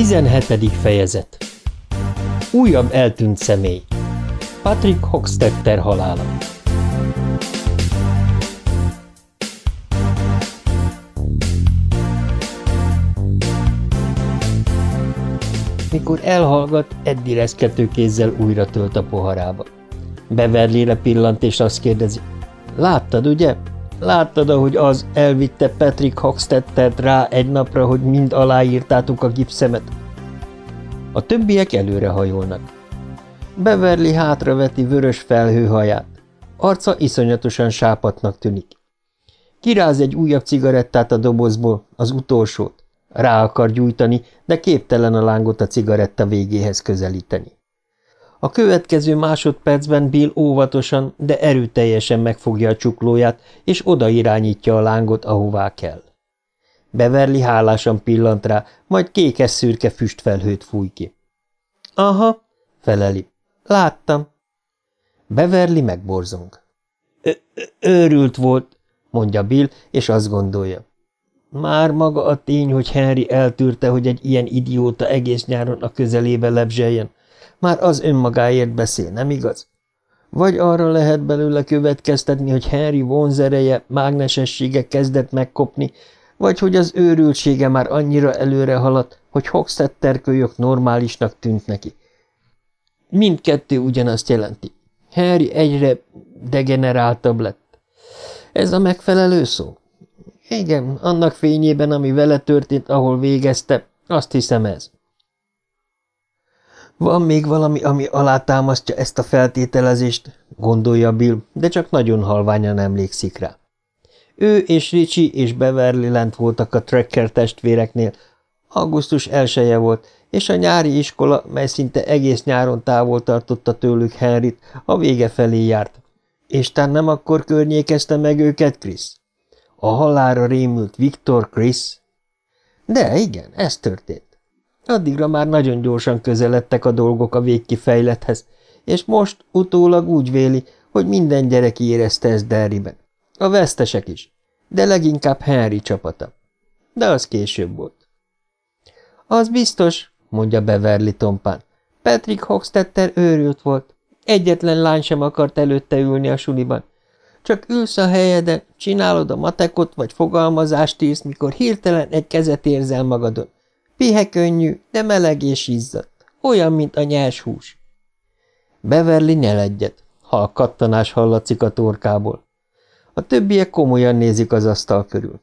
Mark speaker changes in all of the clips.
Speaker 1: 17. fejezet Újabb eltűnt személy Patrick Hochstetter halála Mikor elhallgat, Eddie reszkető kézzel újra tölt a poharába. Beverlére pillant, és azt kérdezi. Láttad, ugye? Láttad, ahogy az elvitte Patrick Hoxtettert rá egy napra, hogy mind aláírtátok a gipszemet? A többiek előre hajolnak. Beverly hátraveti vörös felhőhaját. Arca iszonyatosan sápatnak tűnik. Kiráz egy újabb cigarettát a dobozból, az utolsót. Rá akar gyújtani, de képtelen a lángot a cigaretta végéhez közelíteni. A következő másodpercben Bill óvatosan, de erőteljesen megfogja a csuklóját, és oda irányítja a lángot, ahová kell. Beverly hálásan pillant rá, majd kékes-szürke füstfelhőt fúj ki. – Aha, feleli. Láttam. Beverly megborzong. – Őrült volt, mondja Bill, és azt gondolja. Már maga a tény, hogy Henry eltűrte, hogy egy ilyen idióta egész nyáron a közelébe lebzseljen, már az önmagáért beszél, nem igaz? Vagy arra lehet belőle következtetni, hogy Henry vonzereje, mágnesessége kezdett megkopni, vagy hogy az őrültsége már annyira előre haladt, hogy Hoxetter kölyök normálisnak tűnt neki. Mindkettő ugyanazt jelenti. Harry egyre degeneráltabb lett. Ez a megfelelő szó? Igen, annak fényében, ami vele történt, ahol végezte, azt hiszem ez. Van még valami, ami alátámasztja ezt a feltételezést, gondolja Bill, de csak nagyon halványan emlékszik rá. Ő és Ricsi és Beverly lent voltak a Trekker testvéreknél. Augusztus elsője volt, és a nyári iskola, mely szinte egész nyáron távol tartotta tőlük Henryt, a vége felé járt. És tán nem akkor környékezte meg őket Chris? A halára rémült Viktor Chris? De igen, ez történt. Addigra már nagyon gyorsan közeledtek a dolgok a végkifejlethez, és most utólag úgy véli, hogy minden gyerek érezte ezt Derryben. A vesztesek is, de leginkább Henry csapata. De az később volt. Az biztos, mondja Beverly tompán. Patrick Hoxtetter őrült volt. Egyetlen lány sem akart előtte ülni a suliban. Csak ülsz a helyeden, csinálod a matekot vagy fogalmazást írsz, mikor hirtelen egy kezet érzel magadon. Pihe könnyű, de meleg és izzadt. Olyan, mint a nyers hús. Beverly nyel egyet. Halk kattanás hallatszik a torkából. A többiek komolyan nézik az asztal körül.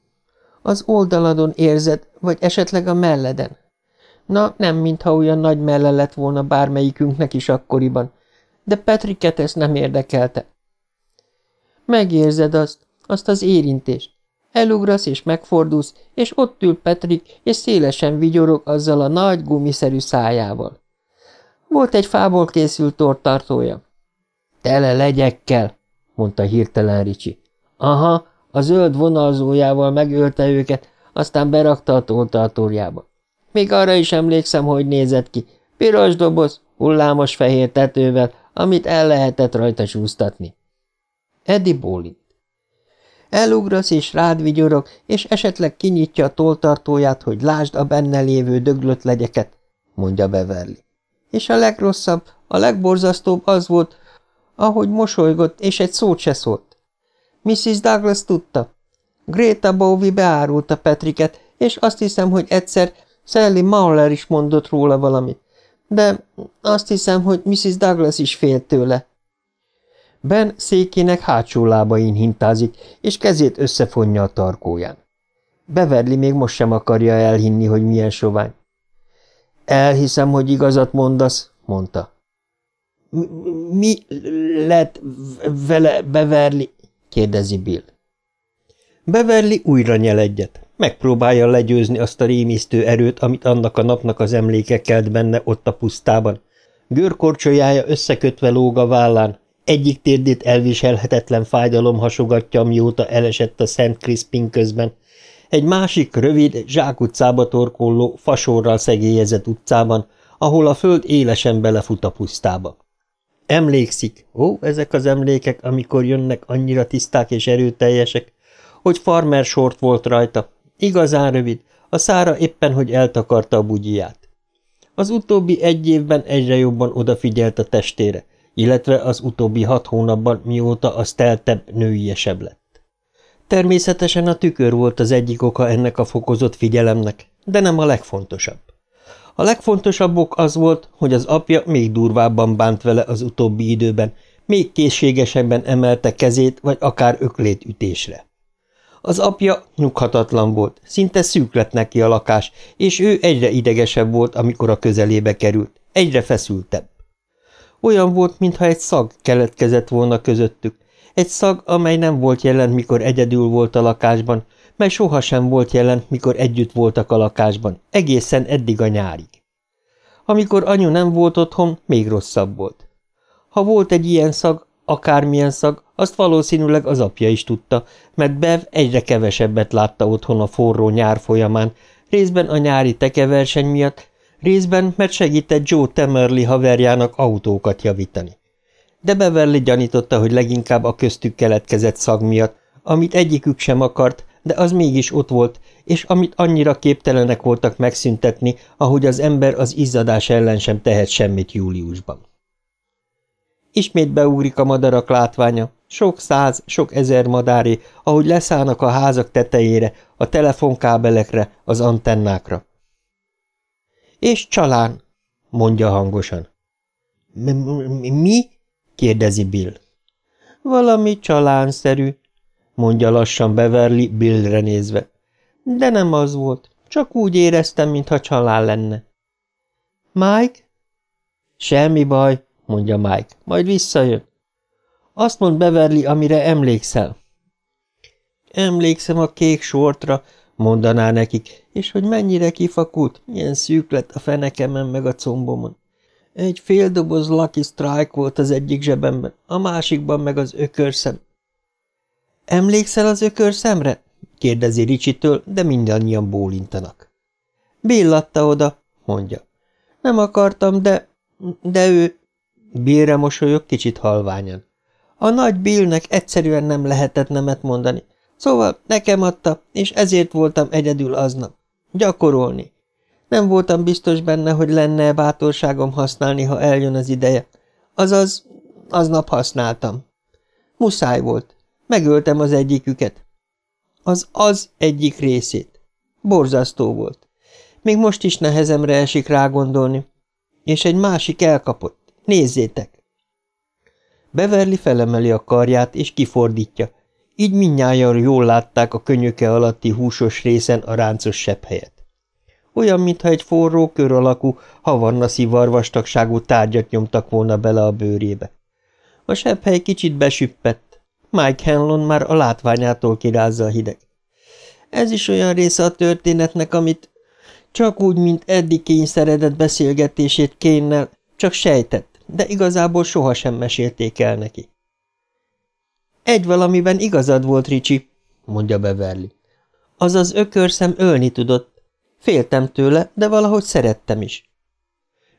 Speaker 1: Az oldaladon érzed, vagy esetleg a melleden? Na, nem mintha olyan nagy melle lett volna bármelyikünknek is akkoriban, de Petriket ezt nem érdekelte. Megérzed azt, azt az érintést. Elugrasz és megfordulsz, és ott ül Petrik, és szélesen vigyorog azzal a nagy gumiszerű szájával. Volt egy fából készült tortartója. Tele legyekkel, mondta hirtelen Ricsi. Aha, a zöld vonalzójával megölte őket, aztán berakta a tortartójába. Még arra is emlékszem, hogy nézett ki. Piros doboz, hullámos fehér tetővel, amit el lehetett rajta súztatni. Eddie bólint. Elugrasz és rád vigyorog, és esetleg kinyitja a toltartóját, hogy lásd a benne lévő döglött legyeket, mondja Beverly. És a legrosszabb, a legborzasztóbb az volt, ahogy mosolygott, és egy szót se szólt. Mrs. Douglas tudta. Greta Bowie beárulta Petriket, és azt hiszem, hogy egyszer Sally Mauler is mondott róla valamit. De azt hiszem, hogy Mrs. Douglas is félt tőle. Ben székének hátsó lábain hintázik, és kezét összefonja a tarkóján. Beverli még most sem akarja elhinni, hogy milyen sovány. Elhiszem, hogy igazat mondasz, mondta. – Mi lett vele Beverli? – kérdezi Bill. Beverli újra nyel egyet. Megpróbálja legyőzni azt a rémisztő erőt, amit annak a napnak az emléke kelt benne ott a pusztában. Görkorcsolyája összekötve lóg a vállán, egyik térdét elviselhetetlen fájdalom hasogatja, mióta elesett a Szent Crispin közben. Egy másik, rövid, zsákutcába torkolló, fasorral szegélyezett utcában, ahol a föld élesen belefut a pusztába. Emlékszik, ó, ezek az emlékek, amikor jönnek annyira tiszták és erőteljesek, hogy farmer sort volt rajta, igazán rövid, a szára éppen, hogy eltakarta a bugyiját.
Speaker 2: Az utóbbi egy évben egyre jobban odafigyelt a testére, illetve az utóbbi hat hónapban, mióta az teltebb, nőiesebb lett. Természetesen a tükör volt az egyik oka ennek a fokozott figyelemnek, de nem a legfontosabb. A legfontosabb ok az volt, hogy az apja még durvábban bánt vele az utóbbi időben, még készségesebben emelte kezét, vagy akár öklét ütésre. Az apja nyughatatlan volt, szinte szűk lett neki a lakás, és ő egyre idegesebb volt, amikor a közelébe került, egyre feszültebb. Olyan volt, mintha egy szag keletkezett volna közöttük, egy szag, amely nem volt jelen, mikor egyedül volt a lakásban, mely sohasem volt jelen, mikor együtt voltak a lakásban, egészen eddig a nyárig. Amikor anyu nem volt otthon, még rosszabb volt. Ha volt egy ilyen szag, akármilyen szag, azt valószínűleg az apja is tudta, mert Bev egyre kevesebbet látta otthon a forró nyár folyamán, részben a nyári tekeverseny miatt, részben, mert segített Joe Temerly haverjának autókat javítani. De Beverly gyanította, hogy leginkább a köztük keletkezett szag miatt, amit egyikük sem akart, de az mégis ott volt, és amit annyira képtelenek voltak megszüntetni, ahogy az ember az izzadás ellen sem tehet semmit júliusban. Ismét beugrik a madarak látványa, sok száz, sok ezer madáré, ahogy leszállnak a házak tetejére, a telefonkábelekre, az antennákra. És csalán, mondja hangosan. – Mi? – kérdezi Bill. – Valami csalánszerű, mondja lassan Beverly Billre nézve. De nem az volt, csak úgy éreztem, mintha csalán lenne. Mike? Semmi baj, mondja Mike, majd visszajön. Azt mond Beverly, amire emlékszel. Emlékszem a kék sortra, mondaná nekik, és hogy mennyire kifakult, milyen szűk lett a fenekemen meg a combomon. Egy fél doboz Lucky Strike volt az egyik zsebemben, a másikban meg az ökörszem. Emlékszel az ökörszemre? kérdezi Ricsitől, de mindannyian bólintanak. Billatta oda, mondja. Nem akartam, de... de ő... Billre mosolyog kicsit halványan. A nagy Billnek egyszerűen nem lehetett nemet mondani. Szóval nekem adta, és ezért voltam egyedül aznap. Gyakorolni. Nem voltam biztos benne, hogy lenne-e bátorságom használni, ha eljön az ideje. Azaz, aznap használtam. Muszáj volt. Megöltem az egyiküket. Az az egyik részét. Borzasztó volt. Még most is nehezemre esik rá gondolni. És egy másik elkapott. Nézzétek! Beverly felemeli a karját, és kifordítja. Így minnyáján jól látták a könyöke alatti húsos részen a ráncos sebb helyet. Olyan, mintha egy forró, kör alakú, havanna szivar vastagságú tárgyat nyomtak volna bele a bőrébe. A sebb hely kicsit besüppett. Mike Hanlon már a látványától kirázza a hideg. Ez is olyan része a történetnek, amit csak úgy, mint eddig kényszeredett beszélgetését kénnel, csak sejtett, de igazából sohasem mesélték el neki. Egy valamiben igazad volt, Ricsi, mondja Beverly. Az az ökörszem ölni tudott. Féltem tőle, de valahogy szerettem is.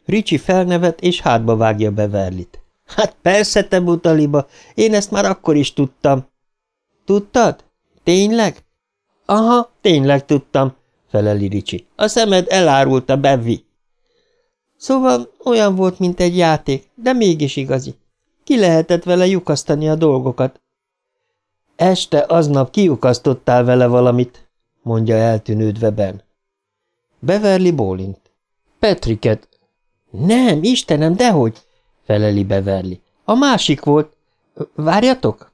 Speaker 2: Ricsi felnevet és hátba vágja Beverlit. Hát persze, te butaliba, én ezt már akkor is tudtam. Tudtad? Tényleg? Aha, tényleg tudtam, feleli Ricsi. A szemed elárulta, Bevi. Szóval olyan volt, mint egy játék, de mégis igazi. Ki lehetett vele lyukasztani a dolgokat. Este aznap kiukasztottál vele valamit, mondja eltűnődve Ben. Beverly bólint. Petriket. Nem, Istenem, dehogy, feleli Beverly. A másik volt. Várjatok?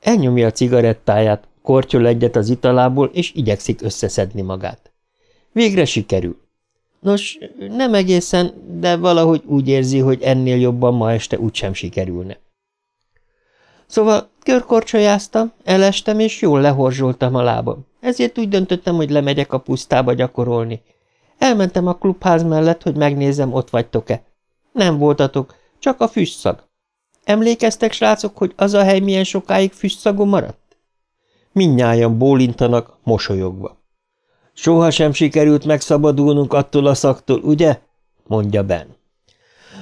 Speaker 2: Elnyomja a cigarettáját, kortyol egyet az italából, és igyekszik összeszedni magát. Végre sikerül. Nos, nem egészen, de valahogy úgy érzi, hogy ennél jobban ma este úgysem sikerülne. Szóval körkorcsolyáztam, elestem, és jól lehorzsoltam a lábam. Ezért úgy döntöttem, hogy lemegyek a pusztába gyakorolni. Elmentem a klubház mellett, hogy megnézem, ott vagytok-e. Nem voltatok, csak a füstszag. Emlékeztek, srácok, hogy az a hely milyen sokáig füstszagú maradt? Mindnyájan bólintanak, mosolyogva. Soha sem sikerült megszabadulnunk attól a szaktól, ugye? mondja Ben.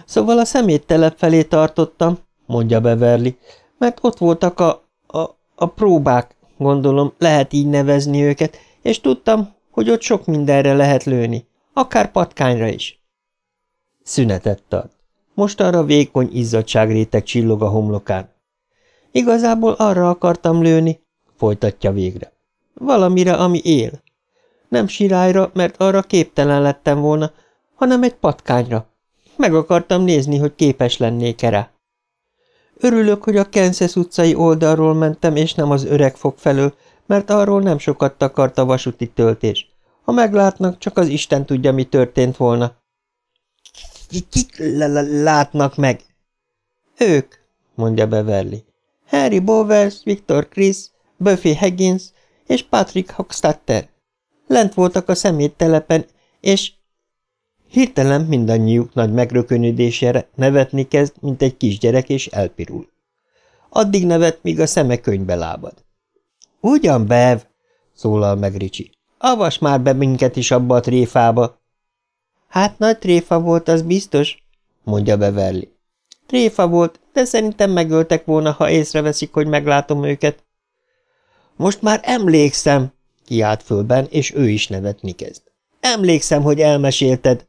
Speaker 2: Szóval a szeméttelep felé tartottam, mondja Beverly, mert ott voltak a, a, a próbák, gondolom, lehet így nevezni őket, és tudtam, hogy ott sok mindenre lehet lőni, akár patkányra is. Szünetet tart. Most arra vékony izzadságréteg csillog a homlokán. Igazából arra akartam lőni, folytatja végre. Valamire, ami él. Nem sirályra, mert arra képtelen lettem volna, hanem egy patkányra. Meg akartam nézni, hogy képes lennék-e rá. Örülök, hogy a Kansas utcai oldalról mentem, és nem az öreg fog felől, mert arról nem sokat takart a vasúti töltés. Ha meglátnak, csak az Isten tudja, mi történt volna. Kik látnak meg? Ők, mondja Beverly. Harry Bowers, Victor Chris, Buffy Higgins és Patrick Hockstatter. Lent voltak a szeméttelepen, és... Hirtelen mindannyiuk nagy megrökönödésére nevetni kezd, mint egy kisgyerek, és elpirul. Addig nevet, míg a szeme könyvbe lábad. Ugyan, Bev, szólal meg Ricsi. Avas már be minket is abba a tréfába. Hát nagy tréfa volt, az biztos, mondja Beverly. Tréfa volt, de szerintem megöltek volna, ha észreveszik, hogy meglátom őket. Most már emlékszem, kiált fölben, és ő is nevetni kezd. Emlékszem, hogy elmesélted.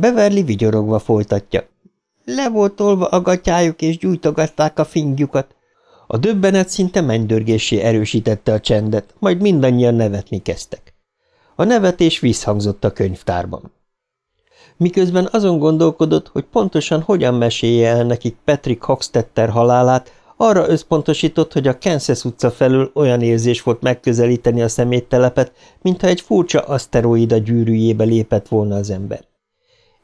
Speaker 2: Beverly vigyorogva folytatja. Le volt tolva a gatyájuk, és gyújtogatták a fingjukat. A döbbenet szinte mennydörgésé erősítette a csendet, majd mindannyian nevetni kezdtek. A nevetés visszhangzott a könyvtárban. Miközben azon gondolkodott, hogy pontosan hogyan mesélje el nekik Patrick Hoxtetter halálát, arra összpontosított, hogy a Kansas utca felől olyan érzés volt megközelíteni a szeméttelepet, mintha egy furcsa aszteroida gyűrűjébe lépett volna az ember.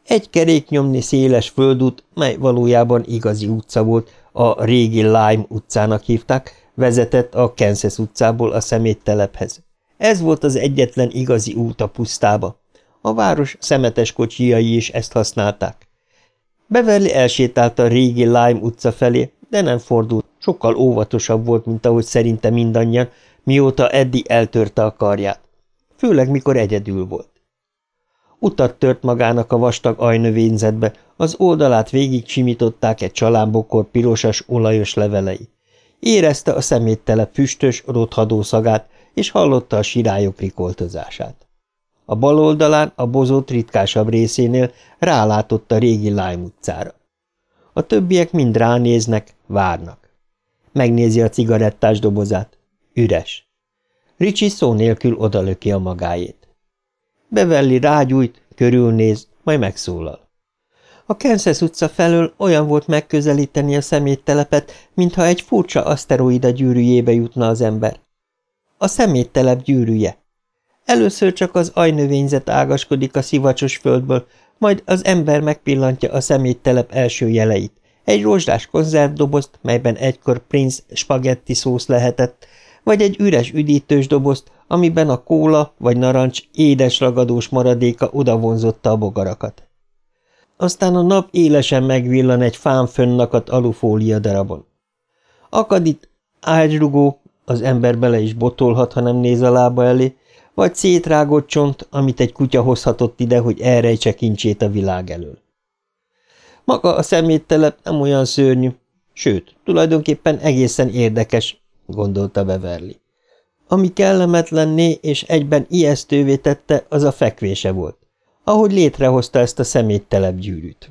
Speaker 2: Egy kerék nyomni széles földút, mely valójában igazi utca volt, a régi Lime utcának hívták, vezetett a Kansas utcából a szeméttelephez. Ez volt az egyetlen igazi út a pusztába. A város szemetes kocsijai is ezt használták. Beverly elsétált a régi Lime utca felé, de nem fordult, sokkal óvatosabb volt, mint ahogy szerinte mindannyian, mióta Eddie eltörte a karját. Főleg, mikor egyedül volt. Utat tört magának a vastag ajnövényzetbe, az oldalát végig simították egy csalámbokor pirosas, olajos levelei. Érezte a szeméttele füstös, rothadó szagát, és hallotta a sirályok rikoltozását. A bal oldalán, a bozót ritkásabb részénél rálátott a régi Lime utcára. A többiek mind ránéznek, várnak. Megnézi a cigarettás dobozát. Üres. Ricsi szó nélkül odalöki a magáét. Beverly rágyújt, körülnéz, majd megszólal. A Kansas utca felől olyan volt megközelíteni a szeméttelepet, mintha egy furcsa aszteroida gyűrűjébe jutna az ember. A szeméttelep gyűrűje. Először csak az ajnövényzet ágaskodik a szivacsos földből, majd az ember megpillantja a szeméttelep első jeleit. Egy rozsdás konzervdobozt, melyben egykor Prince spagetti szósz lehetett, vagy egy üres üdítős dobozt, amiben a kóla vagy narancs édes ragadós maradéka odavonzotta a bogarakat. Aztán a nap élesen megvillan egy fán fönnakadt alufólia darabon. Akad itt ágyrugó, az ember bele is botolhat, ha nem néz a lába elé, vagy szétrágott csont, amit egy kutya hozhatott ide, hogy elrejtse kincsét a világ elől. Maga a szeméttelep nem olyan szörnyű, sőt, tulajdonképpen egészen érdekes, gondolta Beverly. Ami kellemetlenné és egyben ijesztővé tette, az a fekvése volt, ahogy létrehozta ezt a szeméttelep gyűrűt.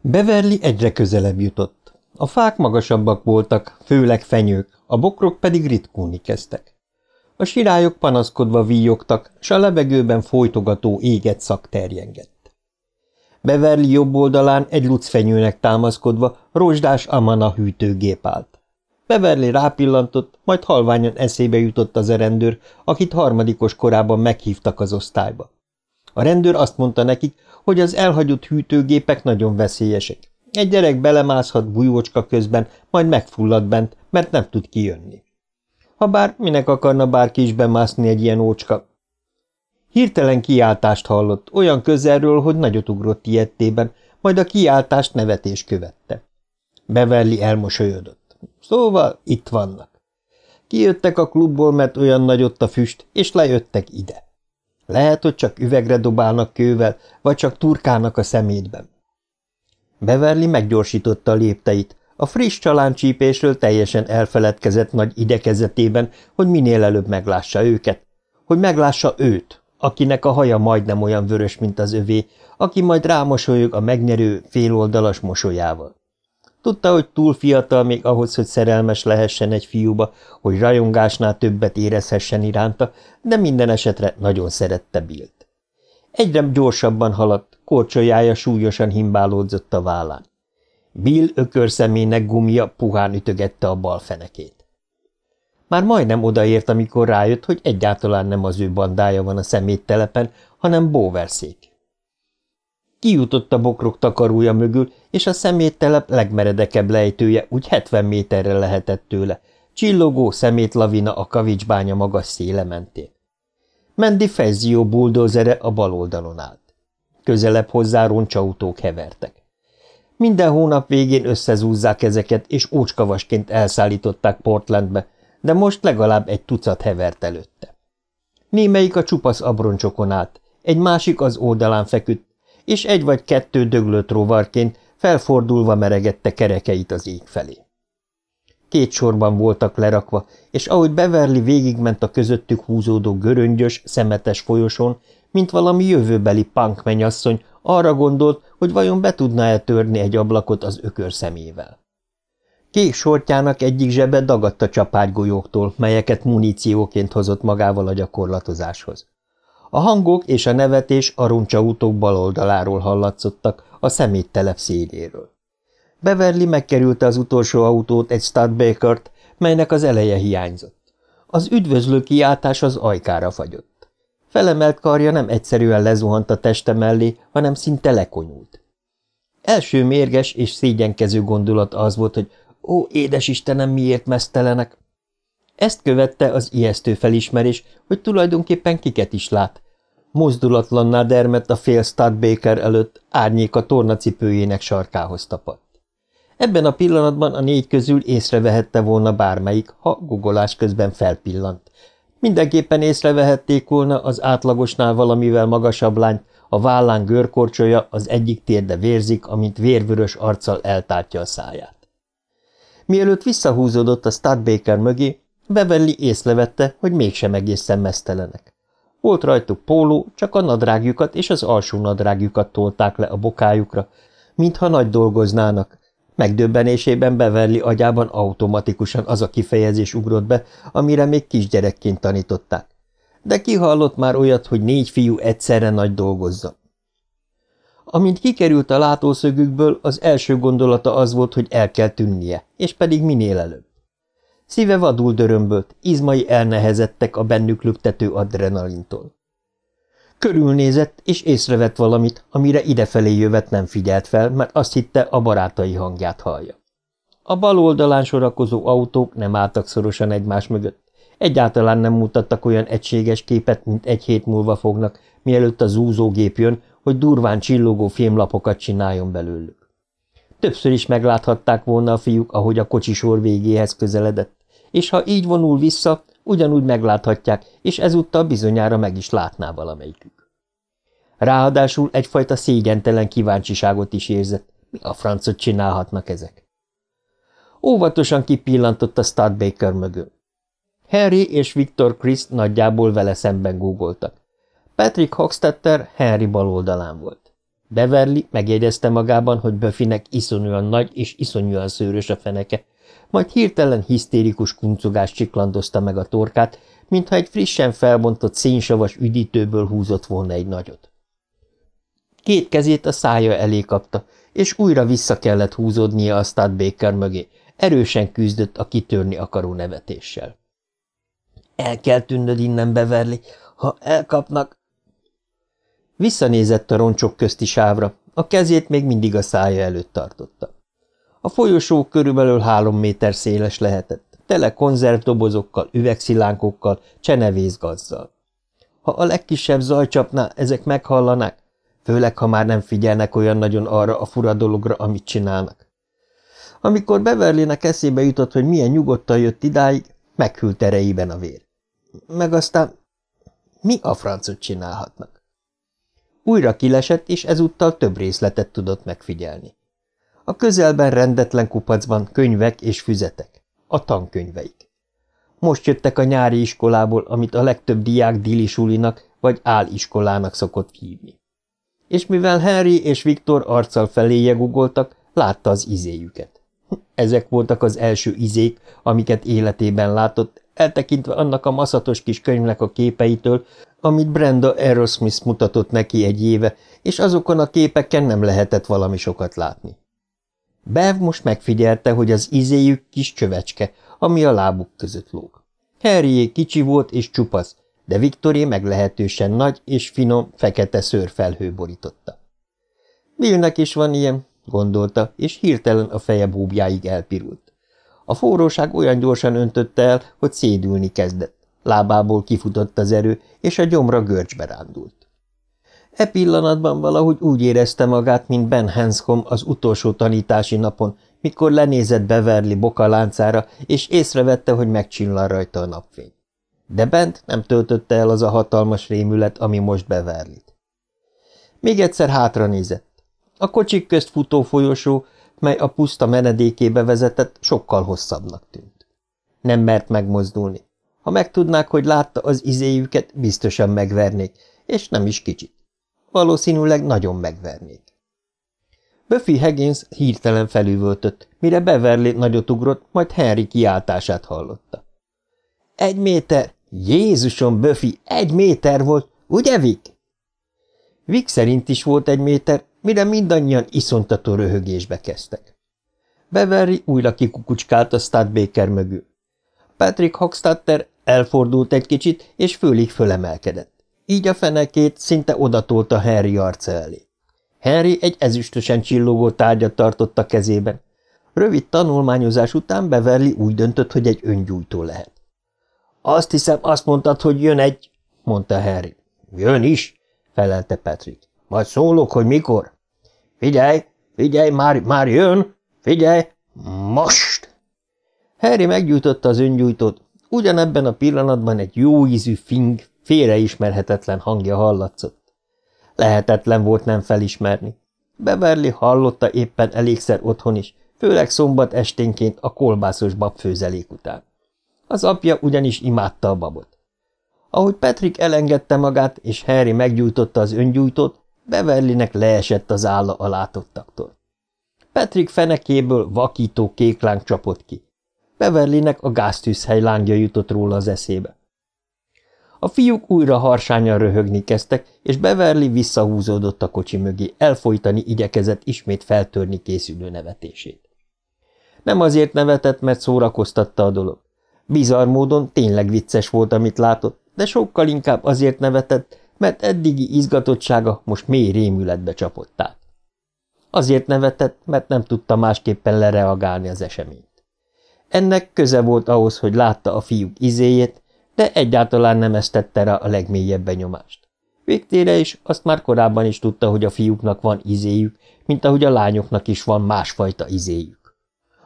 Speaker 2: Beverly egyre közelebb jutott. A fák magasabbak voltak, főleg fenyők, a bokrok pedig ritkulni kezdtek. A sirályok panaszkodva víjogtak, s a levegőben folytogató éget szak terjengett. Beverly jobb oldalán egy lucfenyőnek támaszkodva rozsdás Amana hűtőgép állt. Beverly rápillantott, majd halványan eszébe jutott az erendőr, akit harmadikos korában meghívtak az osztályba. A rendőr azt mondta nekik, hogy az elhagyott hűtőgépek nagyon veszélyesek. Egy gyerek belemászhat bújócska közben, majd megfullad bent, mert nem tud kijönni. Habár minek akarna bárki is bemászni egy ilyen ócska? Hirtelen kiáltást hallott, olyan közelről, hogy nagyot ugrott ilyettében, majd a kiáltást nevetés követte. Beverly elmosolyodott. Szóval itt vannak. Kijöttek a klubból, mert olyan nagy ott a füst, és lejöttek ide. Lehet, hogy csak üvegre dobálnak kővel, vagy csak turkálnak a szemétben. Beverly meggyorsította a lépteit, a friss csaláncsípésről teljesen elfeledkezett nagy idekezetében, hogy minél előbb meglássa őket, hogy meglássa őt, akinek a haja majdnem olyan vörös, mint az övé, aki majd rámosolyog a megnyerő féloldalas mosolyával. Tudta, hogy túl fiatal még ahhoz, hogy szerelmes lehessen egy fiúba, hogy rajongásnál többet érezhessen iránta, de minden esetre nagyon szerette Billt. Egyre gyorsabban haladt, korcsolyája súlyosan himbálódzott a vállán. Bill ökörszemének gumia puhán ütögette a bal fenekét. Már majdnem odaért, amikor rájött, hogy egyáltalán nem az ő bandája van a szeméttelepen, hanem bóverszék. Kijutott a bokrok takarója mögül, és a szeméttelep legmeredekebb lejtője úgy 70 méterre lehetett tőle, csillogó szemétlavina a kavicsbánya magas széle mentén. Mendi Fezzió buldózere a bal oldalon állt. Közelebb hozzá roncsautók hevertek. Minden hónap végén összezúzzák ezeket, és ócskavasként elszállították Portlandbe, de most legalább egy tucat hevert előtte. Némelyik a csupasz abroncsokon állt, egy másik az oldalán feküdt, és egy vagy kettő döglött rovarként felfordulva meregette kerekeit az ég felé. Két sorban voltak lerakva, és ahogy Beverly végigment a közöttük húzódó göröngyös, szemetes folyosón, mint valami jövőbeli punk menyasszony, arra gondolt, hogy vajon be tudná-e törni egy ablakot az ökör szemével. Kék sortjának egyik zsebe dagadt a csapágygolyóktól, melyeket munícióként hozott magával a gyakorlatozáshoz. A hangok és a nevetés a roncsautók bal oldaláról hallatszottak, a szeméttelep széléről. Beverly megkerülte az utolsó autót, egy Studbaker-t, melynek az eleje hiányzott. Az üdvözlő kiáltás az ajkára fagyott. Felemelt karja nem egyszerűen lezuhant a teste mellé, hanem szinte lekonyult. Első mérges és szégyenkező gondolat az volt, hogy ó, édes Istenem, miért mesztelenek? Ezt követte az ijesztő felismerés, hogy tulajdonképpen kiket is lát. Mozdulatlanná dermett a fél Studbaker előtt, árnyék a tornacipőjének sarkához tapadt. Ebben a pillanatban a négy közül észrevehette volna bármelyik, ha gugolás közben felpillant. Mindenképpen észrevehették volna az átlagosnál valamivel magasabb lányt, a vállán görkorcsolya, az egyik térde vérzik, amint vérvörös arccal eltártja a száját. Mielőtt visszahúzódott a Studbaker mögé, Beverly észrevette, hogy mégsem egészen mesztelenek. Volt rajtuk póló, csak a nadrágjukat és az alsó nadrágjukat tolták le a bokájukra, mintha nagy dolgoznának, Megdöbbenésében Beverly agyában automatikusan az a kifejezés ugrott be, amire még kisgyerekként tanították. De ki hallott már olyat, hogy négy fiú egyszerre nagy dolgozza? Amint kikerült a látószögükből, az első gondolata az volt, hogy el kell tűnnie, és pedig minél előbb. Szíve vadul dörömbölt, izmai elnehezettek a bennük lüktető adrenalintól. Körülnézett, és észrevett valamit, amire idefelé jövet nem figyelt fel, mert azt hitte, a barátai hangját hallja. A bal oldalán sorakozó autók nem álltak szorosan egymás mögött. Egyáltalán nem mutattak olyan egységes képet, mint egy hét múlva fognak, mielőtt a zúzógép jön, hogy durván csillogó fémlapokat csináljon belőlük. Többször is megláthatták volna a fiúk, ahogy a kocsisor végéhez közeledett, és ha így vonul vissza, ugyanúgy megláthatják, és ezúttal bizonyára meg is látná valamelyikük. Ráadásul egyfajta szégyentelen kíváncsiságot is érzett, mi a francot csinálhatnak ezek. Óvatosan kipillantott a Studbaker mögül. Harry és Victor Chris nagyjából vele szemben gúgoltak. Patrick Hoxtetter Henry bal oldalán volt. Beverly megjegyezte magában, hogy Buffynek iszonyúan nagy és iszonyúan szőrös a feneke, majd hirtelen hisztérikus kuncogás csiklandozta meg a torkát, mintha egy frissen felbontott szénsavas üdítőből húzott volna egy nagyot. Két kezét a szája elé kapta, és újra vissza kellett húzódnia a Stud Baker mögé, erősen küzdött a kitörni akaró nevetéssel. El kell tűnnöd innen, Beverly, ha elkapnak... Visszanézett a roncsok közti sávra, a kezét még mindig a szája előtt tartotta. A folyosó körülbelül három méter széles lehetett, tele konzervdobozokkal, üvegszilánkokkal, csenevészgazzal. Ha a legkisebb zaj csapná, ezek meghallanák, főleg, ha már nem figyelnek olyan nagyon arra a fura dologra, amit csinálnak. Amikor Beverlynek eszébe jutott, hogy milyen nyugodtan jött idáig, meghűlt erejében a vér. Meg aztán mi a francot csinálhatnak? Újra kilesett, és ezúttal több részletet tudott megfigyelni. A közelben rendetlen kupacban könyvek és füzetek. A tankönyveik. Most jöttek a nyári iskolából, amit a legtöbb diák dili sulinak, vagy áliskolának szokott hívni. És mivel Harry és Viktor arccal feléje gugoltak, látta az izéjüket. Ezek voltak az első izék, amiket életében látott, eltekintve annak a maszatos kis könyvnek a képeitől, amit Brenda Aerosmith mutatott neki egy éve, és azokon a képeken nem lehetett valami sokat látni. Bev most megfigyelte, hogy az izéjük kis csövecske, ami a lábuk között lóg. Harryé kicsi volt és csupasz, de Viktoré meglehetősen nagy és finom, fekete szőrfelhő borította. Billnek is van ilyen, gondolta, és hirtelen a feje búbjáig elpirult. A forróság olyan gyorsan öntötte el, hogy szédülni kezdett. Lábából kifutott az erő, és a gyomra görcsbe rándult. E pillanatban valahogy úgy érezte magát, mint Ben Hanscom az utolsó tanítási napon, mikor lenézett Beverly bokaláncára, és észrevette, hogy megcsillan rajta a napfény. De bent nem töltötte el az a hatalmas rémület, ami most Beverlyt. Még egyszer hátra nézett. A kocsik közt futó folyosó, mely a puszta menedékébe vezetett, sokkal hosszabbnak tűnt. Nem mert megmozdulni. Ha megtudnák, hogy látta az izéjüket, biztosan megvernék, és nem is kicsit. Valószínűleg nagyon megvernék. Buffy Higgins hirtelen felüvöltött, mire Beverly nagyot ugrott, majd Henry kiáltását hallotta. Egy méter! Jézusom, Buffy, egy méter volt, ugye, Vic? Vic szerint is volt egy méter, mire mindannyian iszonytató röhögésbe kezdtek. Beverly újra kikukucskált a Studbaker mögül. Patrick Hoxtatter elfordult egy kicsit, és fölig fölemelkedett. Így a fenekét szinte odatolta Harry arca elé. Henry egy ezüstösen csillogó tárgyat tartott a kezében. Rövid tanulmányozás után Beverly úgy döntött, hogy egy öngyújtó lehet. Azt hiszem, azt mondtad, hogy jön egy, mondta Harry. Jön is, felelte Patrick. Majd szólok, hogy mikor. Figyelj, figyelj, már, már jön, figyelj, most! Harry meggyújtotta az öngyújtót. Ugyanebben a pillanatban egy jó ízű fing, félreismerhetetlen hangja hallatszott. Lehetetlen volt nem felismerni. Beverly hallotta éppen elégszer otthon is, főleg szombat esténként a kolbászos babfőzelék után. Az apja ugyanis imádta a babot. Ahogy Patrick elengedte magát, és Harry meggyújtotta az öngyújtót, Beverlynek leesett az álla a látottaktól. Patrick fenekéből vakító kékláng csapott ki. Beverlynek a gáztűzhely lángja jutott róla az eszébe. A fiúk újra harsányan röhögni kezdtek, és Beverly visszahúzódott a kocsi mögé, elfolytani igyekezett ismét feltörni készülő nevetését. Nem azért nevetett, mert szórakoztatta a dolog. Bizarr módon tényleg vicces volt, amit látott, de sokkal inkább azért nevetett, mert eddigi izgatottsága most mély rémületbe csapott át. Azért nevetett, mert nem tudta másképpen lereagálni az eseményt. Ennek köze volt ahhoz, hogy látta a fiúk izéjét, de egyáltalán nem esztette rá a legmélyebb benyomást. Végtére is azt már korábban is tudta, hogy a fiúknak van izéjük, mint ahogy a lányoknak is van másfajta izéjük.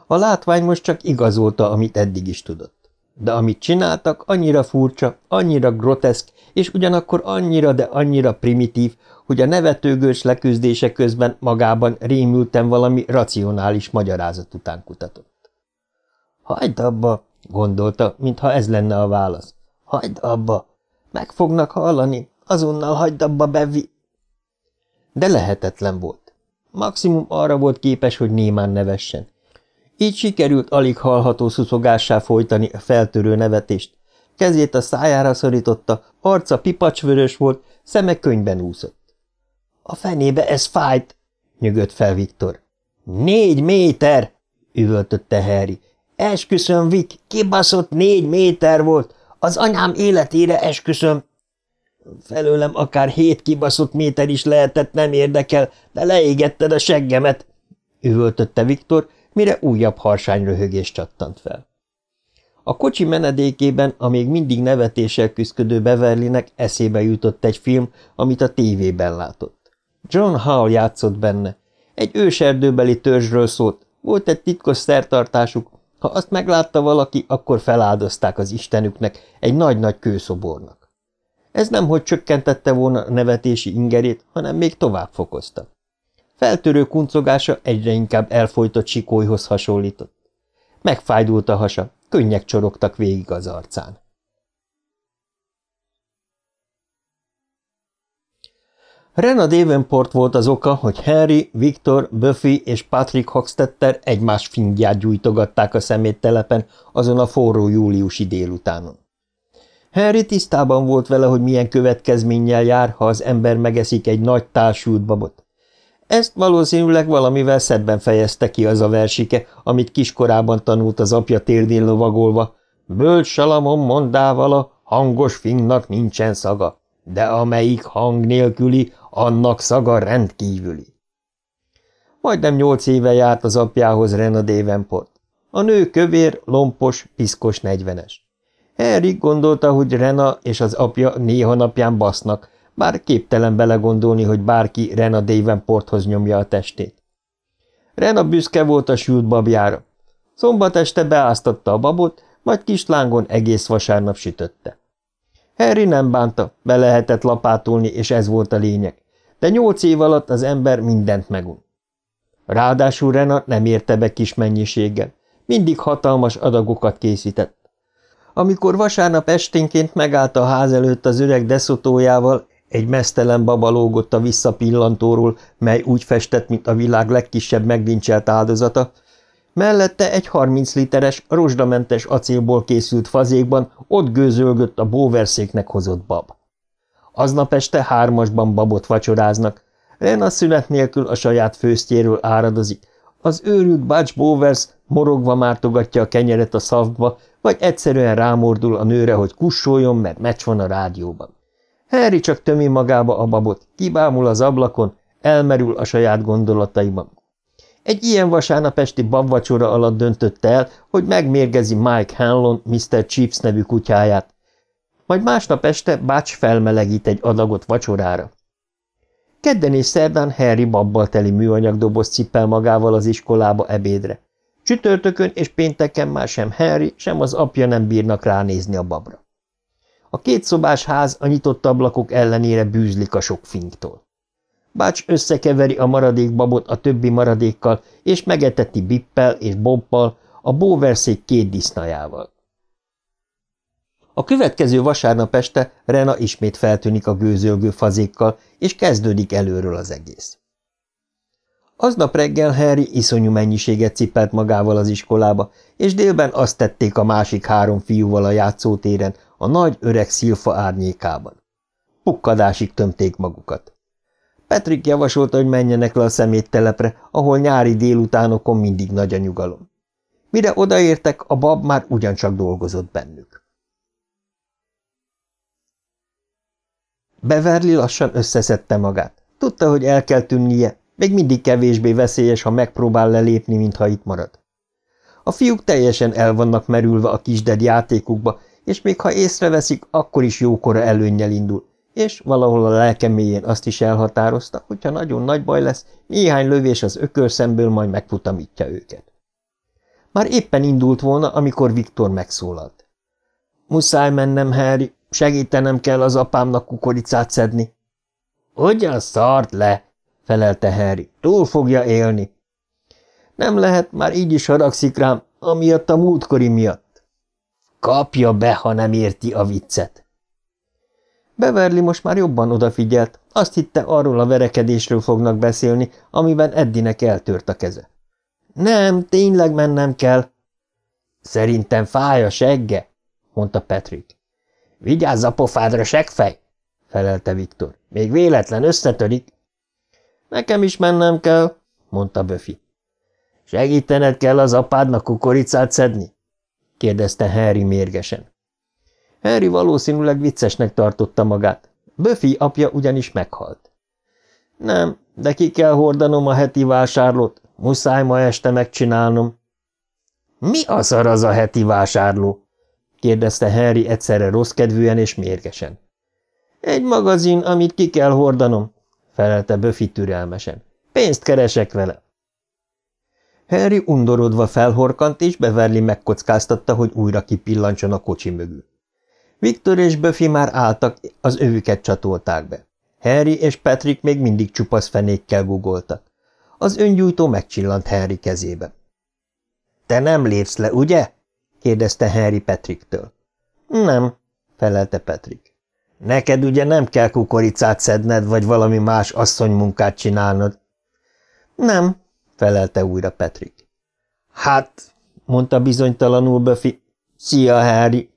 Speaker 2: A látvány most csak igazolta, amit eddig is tudott. De amit csináltak, annyira furcsa, annyira groteszk, és ugyanakkor annyira, de annyira primitív, hogy a nevetőgős leküzdése közben magában rémülten valami racionális magyarázat után kutatott. Hagyd abba, gondolta, mintha ez lenne a válasz. Hagyd abba! Meg fognak hallani, azonnal hagyd abba, Bevi! De lehetetlen volt. Maximum arra volt képes, hogy némán nevessen. Így sikerült alig hallható szuszogásá folytani a feltörő nevetést. Kezét a szájára szorította, arca pipacsvörös volt, szeme könyben úszott. – A fenébe ez fájt! – nyögött fel Viktor. – Négy méter! – üvöltötte Harry. – Esküszöm, Vik, kibaszott négy méter volt! Az anyám életére esküszöm. Felőlem akár hét kibaszott méter is lehetett, nem érdekel, de leégetted a seggemet, üvöltötte Viktor, mire újabb harsányröhögés csattant fel. A kocsi menedékében a még mindig nevetéssel küzdködő Beverlynek eszébe jutott egy film, amit a tévében látott. John Hall játszott benne. Egy őserdőbeli törzsről szólt, volt egy titkos szertartásuk, ha azt meglátta valaki, akkor feláldozták az istenüknek egy nagy-nagy kőszobornak. Ez nem hogy csökkentette volna nevetési ingerét, hanem még tovább fokozta. Feltörő kuncogása egyre inkább elfolytott sikólyhoz hasonlított. Megfájdult a hasa, könnyek csorogtak végig az arcán. Rena Davenport volt az oka, hogy Henry, Victor, Buffy és Patrick Hoxtetter egymás fingját gyújtogatták a szeméttelepen azon a forró júliusi délutánon. Henry tisztában volt vele, hogy milyen következménnyel jár, ha az ember megeszik egy nagy társult babot. Ezt valószínűleg valamivel szebben fejezte ki az a versike, amit kiskorában tanult az apja térdén lovagolva. Bölcs Salamon mondával a hangos fingnak nincsen szaga, de amelyik hang nélküli, annak szaga rendkívüli. Majdnem nyolc éve járt az apjához Rena Davenport. A nő kövér, lompos, piszkos negyvenes. Harry gondolta, hogy Rena és az apja néha napján basznak, bár képtelen belegondolni, hogy bárki Rena Davenporthoz nyomja a testét. Rena büszke volt a sült babjára. Szombat este beáztatta a babot, majd kis lángon egész vasárnap sütötte. Harry nem bánta, be lehetett lapátolni, és ez volt a lényeg, de nyolc év alatt az ember mindent megun. Ráadásul Rena nem érte be kis mennyiséggel, mindig hatalmas adagokat készített. Amikor vasárnap esténként megállt a ház előtt az öreg deszotójával, egy mesztelen baba lógott a visszapillantóról, mely úgy festett, mint a világ legkisebb megdincselt áldozata, mellette egy harminc literes, rozsdamentes acélból készült fazékban ott gőzölgött a bóverszéknek hozott bab. Aznap este hármasban babot vacsoráznak, Rena szünet nélkül a saját főztjéről áradozik, az őrült Bács Bowers morogva mártogatja a kenyeret a szavba, vagy egyszerűen rámordul a nőre, hogy kussoljon, mert meccs van a rádióban. Harry csak tömi magába a babot, kibámul az ablakon, elmerül a saját gondolataiban. Egy ilyen vasárnap esti babvacsora alatt döntötte el, hogy megmérgezi Mike Hanlon, Mr. Chips nevű kutyáját. Majd másnap este bács felmelegít egy adagot vacsorára. Kedden és szerdán Harry babbal teli műanyagdoboz cipel magával az iskolába ebédre. Csütörtökön és pénteken már sem Harry, sem az apja nem bírnak ránézni a babra. A kétszobás ház a nyitott ablakok ellenére bűzlik a sok finktól. Bács összekeveri a maradék babot a többi maradékkal, és megeteti Bippel és Bobbal, a bóverszék két disznajával. A következő vasárnap este Rena ismét feltűnik a gőzölgő fazékkal, és kezdődik előről az egész. Aznap reggel Harry iszonyú mennyiséget cipelt magával az iskolába, és délben azt tették a másik három fiúval a játszótéren, a nagy öreg szilfa árnyékában. Pukkadásig tömték magukat. Patrick javasolta, hogy menjenek le a szeméttelepre, ahol nyári délutánokon mindig nagy a nyugalom. Mire odaértek, a bab már ugyancsak dolgozott bennük. Beverly lassan összeszedte magát. Tudta, hogy el kell tűnnie, még mindig kevésbé veszélyes, ha megpróbál lelépni, mintha itt marad. A fiúk teljesen el vannak merülve a kisded játékukba, és még ha észreveszik, akkor is jókora előnnyel indul, és valahol a lelkem mélyén azt is elhatározta, hogyha nagyon nagy baj lesz, néhány lövés az ökörszemből majd megfutamítja őket. Már éppen indult volna, amikor Viktor megszólalt. Muszáj mennem, Harry, segítenem kell az apámnak kukoricát szedni. Ugyan szart le, felelte Harry, túl fogja élni. Nem lehet, már így is haragszik rám, amiatt a múltkori miatt. Kapja be, ha nem érti a viccet. Beverly most már jobban odafigyelt, azt hitte arról a verekedésről fognak beszélni, amiben Eddinek eltört a keze. Nem, tényleg mennem kell. Szerintem fáj a segge, mondta Patrick. Vigyázz a pofádra, segfej, felelte Viktor. Még véletlen összetörik. Nekem is mennem kell, mondta Böfi. Segítened kell az apádnak kukoricát szedni? kérdezte Harry mérgesen. Harry valószínűleg viccesnek tartotta magát. Böfi apja ugyanis meghalt. Nem, de ki kell hordanom a heti vásárlót. Muszáj ma este megcsinálnom. Mi az az a heti vásárló? Kérdezte Harry egyszerre rosszkedvűen és mérgesen. Egy magazin, amit ki kell hordanom, felelte Böfi türelmesen. Pénzt keresek vele. Harry undorodva felhorkant, és Beverly megkockáztatta, hogy újra kipillantson a kocsi mögül. Viktor és Buffy már álltak, az övüket csatolták be. Harry és Patrick még mindig csupasz fenékkel gugoltak. Az öngyújtó megcsillant Harry kezébe. – Te nem lépsz le, ugye? – kérdezte Harry Patricktől. – Nem – felelte Patrick. – Neked ugye nem kell kukoricát szedned, vagy valami más asszonymunkát csinálnod?
Speaker 1: Nem, felelte újra Petrik.
Speaker 2: Hát, mondta bizonytalanul Buffy. Szia, Harry!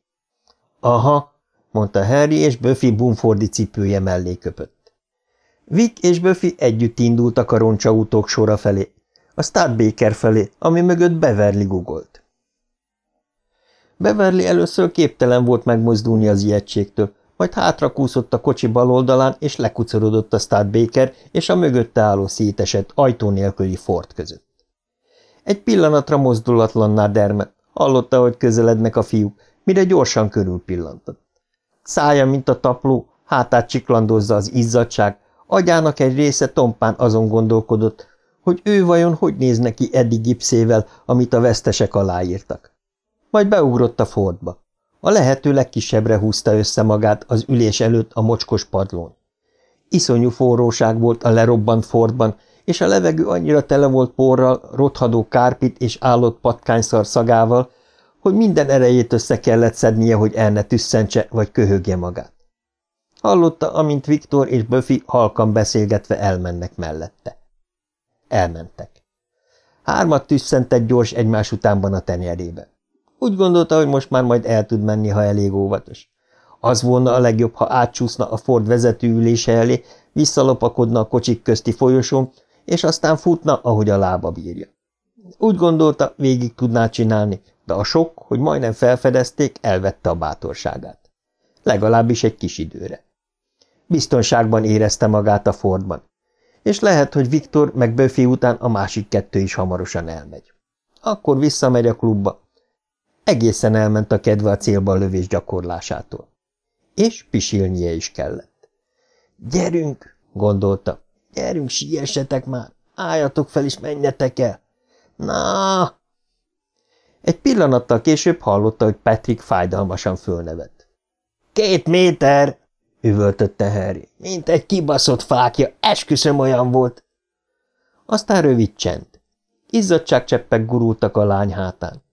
Speaker 2: Aha, mondta Harry, és Buffy Bumfordi cipője mellé köpött. Vic és Buffy együtt indultak a roncsautók sora felé, a Studbaker felé, ami mögött Beverly gugolt. Beverly először képtelen volt megmozdulni az ijegységtől, majd hátrakúszott a kocsi bal oldalán, és lekucorodott a Studbaker és a mögötte álló szétesett, ajtó nélküli Ford között. Egy pillanatra mozdulatlanná dermet, hallotta, hogy közelednek a fiúk, mire gyorsan körül pillantott. Szája, mint a tapló, hátát csiklandozza az izzadság, agyának egy része tompán azon gondolkodott, hogy ő vajon hogy néz neki Eddie gipszével, amit a vesztesek aláírtak. Majd beugrott a Fordba. A lehető legkisebbre húzta össze magát az ülés előtt a mocskos padlón. Iszonyú forróság volt a lerobbant Fordban, és a levegő annyira tele volt porral, rothadó kárpit és állott patkányszar szagával, hogy minden erejét össze kellett szednie, hogy el ne tüsszentse vagy köhögje magát. Hallotta, amint Viktor és Buffy halkan beszélgetve elmennek mellette. Elmentek. Hármat tüsszentett gyors egymás utánban a tenyerébe. Úgy gondolta, hogy most már majd el tud menni, ha elég óvatos. Az volna a legjobb, ha átcsúszna a Ford vezetőülése elé, visszalopakodna a kocsik közti folyosón, és aztán futna, ahogy a lába bírja. Úgy gondolta, végig tudná csinálni, de a sok, hogy majdnem felfedezték, elvette a bátorságát. Legalábbis egy kis időre. Biztonságban érezte magát a Fordban, és lehet, hogy Viktor meg Buffy után a másik kettő is hamarosan elmegy. Akkor visszamegy a klubba. Egészen elment a kedve a célba lövés gyakorlásától. És pisilnie is kellett. Gyerünk, gondolta, gyerünk, siessetek már, álljatok fel és menjetek el. Na! Egy pillanattal később hallotta, hogy Patrick fájdalmasan fölnevet. Két méter! üvöltötte Harry. Mint egy kibaszott fákja, esküszöm olyan volt. Aztán rövid csend. Izzadságcseppek gurultak a lány hátán.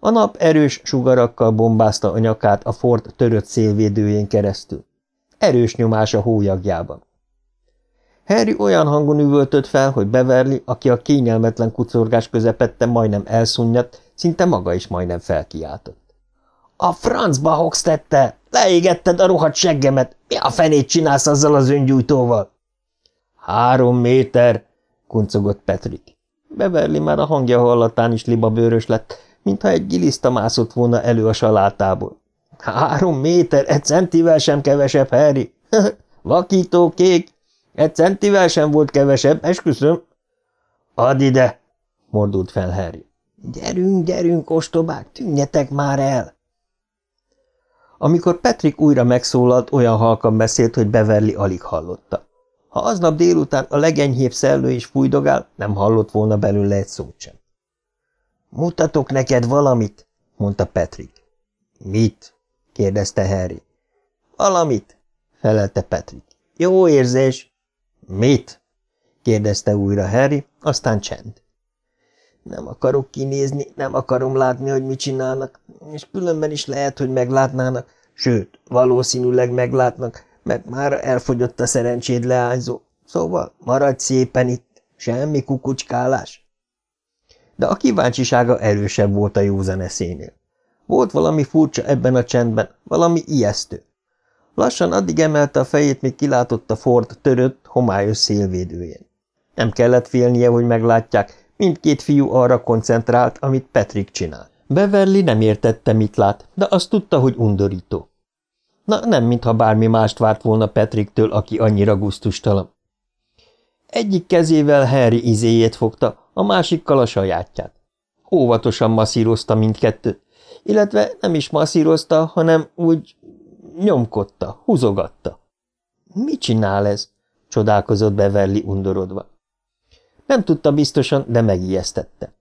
Speaker 2: A nap erős sugarakkal bombázta a nyakát a Ford törött szélvédőjén keresztül. Erős nyomás a hójagjában. Harry olyan hangon üvöltött fel, hogy Beverly, aki a kényelmetlen kucorgás közepette majdnem elszúnyadt, szinte maga is majdnem felkiáltott. – A francba Hoxtette! Leégetted a rohadt seggemet! Mi a fenét csinálsz azzal az öngyújtóval? – Három méter! – kuncogott Patrick. Beverly már a hangja hallatán is libabőrös lett, mintha egy giliszta mászott volna elő a salátából. – Három méter, egy centivel sem kevesebb, Harry! Vakító kék! Egy centivel sem volt kevesebb, esküszöm. Add ide, mordult fel Harry. Gyerünk, gyerünk, ostobák, tűnjetek már el! Amikor Patrick újra megszólalt, olyan halkan beszélt, hogy Beverly alig hallotta. Ha aznap délután a legenyhébb szellő is fújdogál, nem hallott volna belőle egy szót sem. Mutatok neked valamit, mondta Patrick. Mit? kérdezte Harry. Valamit, felelte Patrick. Jó érzés, Mit? kérdezte újra Harry, aztán csend. Nem akarok kinézni, nem akarom látni, hogy mit csinálnak, és különben is lehet, hogy meglátnának, sőt, valószínűleg meglátnak, mert már elfogyott a szerencséd leányzó, szóval maradj szépen itt, semmi kukucskálás. De a kíváncsisága erősebb volt a józan eszénél. Volt valami furcsa ebben a csendben, valami ijesztő. Lassan addig emelte a fejét, míg kilátott a Ford törött, homályos szélvédőjén. Nem kellett félnie, hogy meglátják, mindkét fiú arra koncentrált, amit Patrick csinál. Beverly nem értette, mit lát, de azt tudta, hogy undorító. Na, nem mintha bármi mást várt volna Patricktől, aki annyira guztustalan. Egyik kezével Harry izéjét fogta, a másikkal a sajátját. Óvatosan masszírozta mindkettőt, illetve nem is masszírozta, hanem úgy Nyomkodta, húzogatta. Mit csinál ez? csodálkozott Beverly undorodva. Nem tudta biztosan, de megijesztette.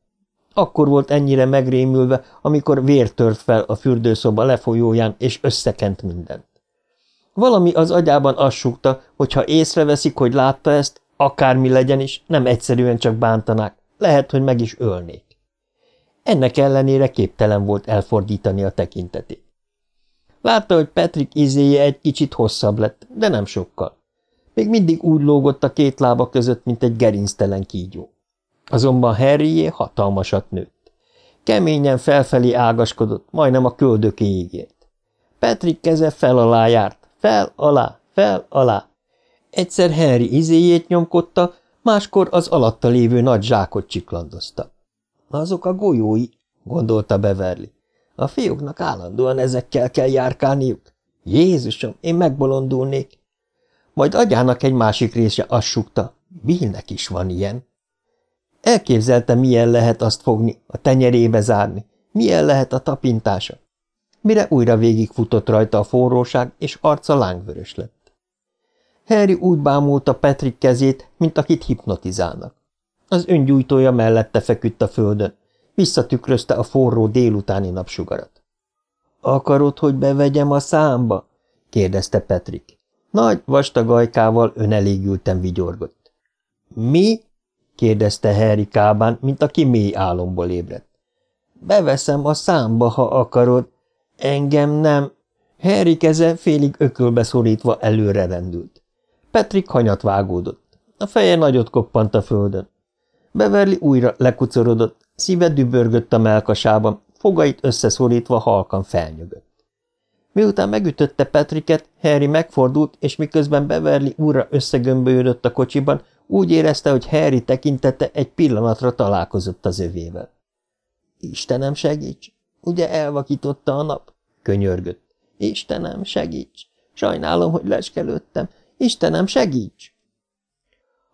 Speaker 2: Akkor volt ennyire megrémülve, amikor vér tört fel a fürdőszoba lefolyóján, és összekent mindent. Valami az agyában azt hogy ha észreveszik, hogy látta ezt, akármi legyen is, nem egyszerűen csak bántanák, lehet, hogy meg is ölnék. Ennek ellenére képtelen volt elfordítani a tekintetét. Látta, hogy Patrick izéje egy kicsit hosszabb lett, de nem sokkal. Még mindig úgy lógott a két lába között, mint egy gerinctelen kígyó. Azonban Harryjé hatalmasat nőtt. Keményen felfelé ágaskodott, majdnem a köldökéig ért. Patrick keze fel alá járt, fel alá, fel alá. Egyszer Henry izéjét nyomkodta, máskor az alatta lévő nagy zsákot csiklandozta. Azok a golyói, gondolta Beverly. A fiúknak állandóan ezekkel kell járkálniuk. Jézusom, én megbolondulnék. Majd agyának egy másik része azt sukta. Billnek is van ilyen. Elképzelte, milyen lehet azt fogni, a tenyerébe zárni, milyen lehet a tapintása. Mire újra végigfutott rajta a forróság, és arca lángvörös lett. Harry úgy bámulta Patrick kezét, mint akit hipnotizálnak. Az öngyújtója mellette feküdt a földön, visszatükrözte a forró délutáni napsugarat. – Akarod, hogy bevegyem a számba? – kérdezte Patrick. Nagy, vastag ajkával önelégülten vigyorgott. – Mi? – kérdezte Harry kábán, mint aki mély álomból ébredt. – Beveszem a számba, ha akarod. Engem nem. Harry keze félig ökölbe szorítva előre rendült. Patrick hanyat vágódott. A feje nagyot koppant a földön. Beverly újra lekucorodott, szíve dübörgött a melkasában, fogait összeszorítva halkan felnyögött. Miután megütötte Patricket, Harry megfordult, és miközben Beverly újra összegömbölyödött a kocsiban, úgy érezte, hogy Harry tekintete egy pillanatra találkozott az övével. – Istenem, segíts! Ugye elvakította a nap? – könyörgött. – Istenem, segíts! Sajnálom, hogy leskelődtem. Istenem, segíts!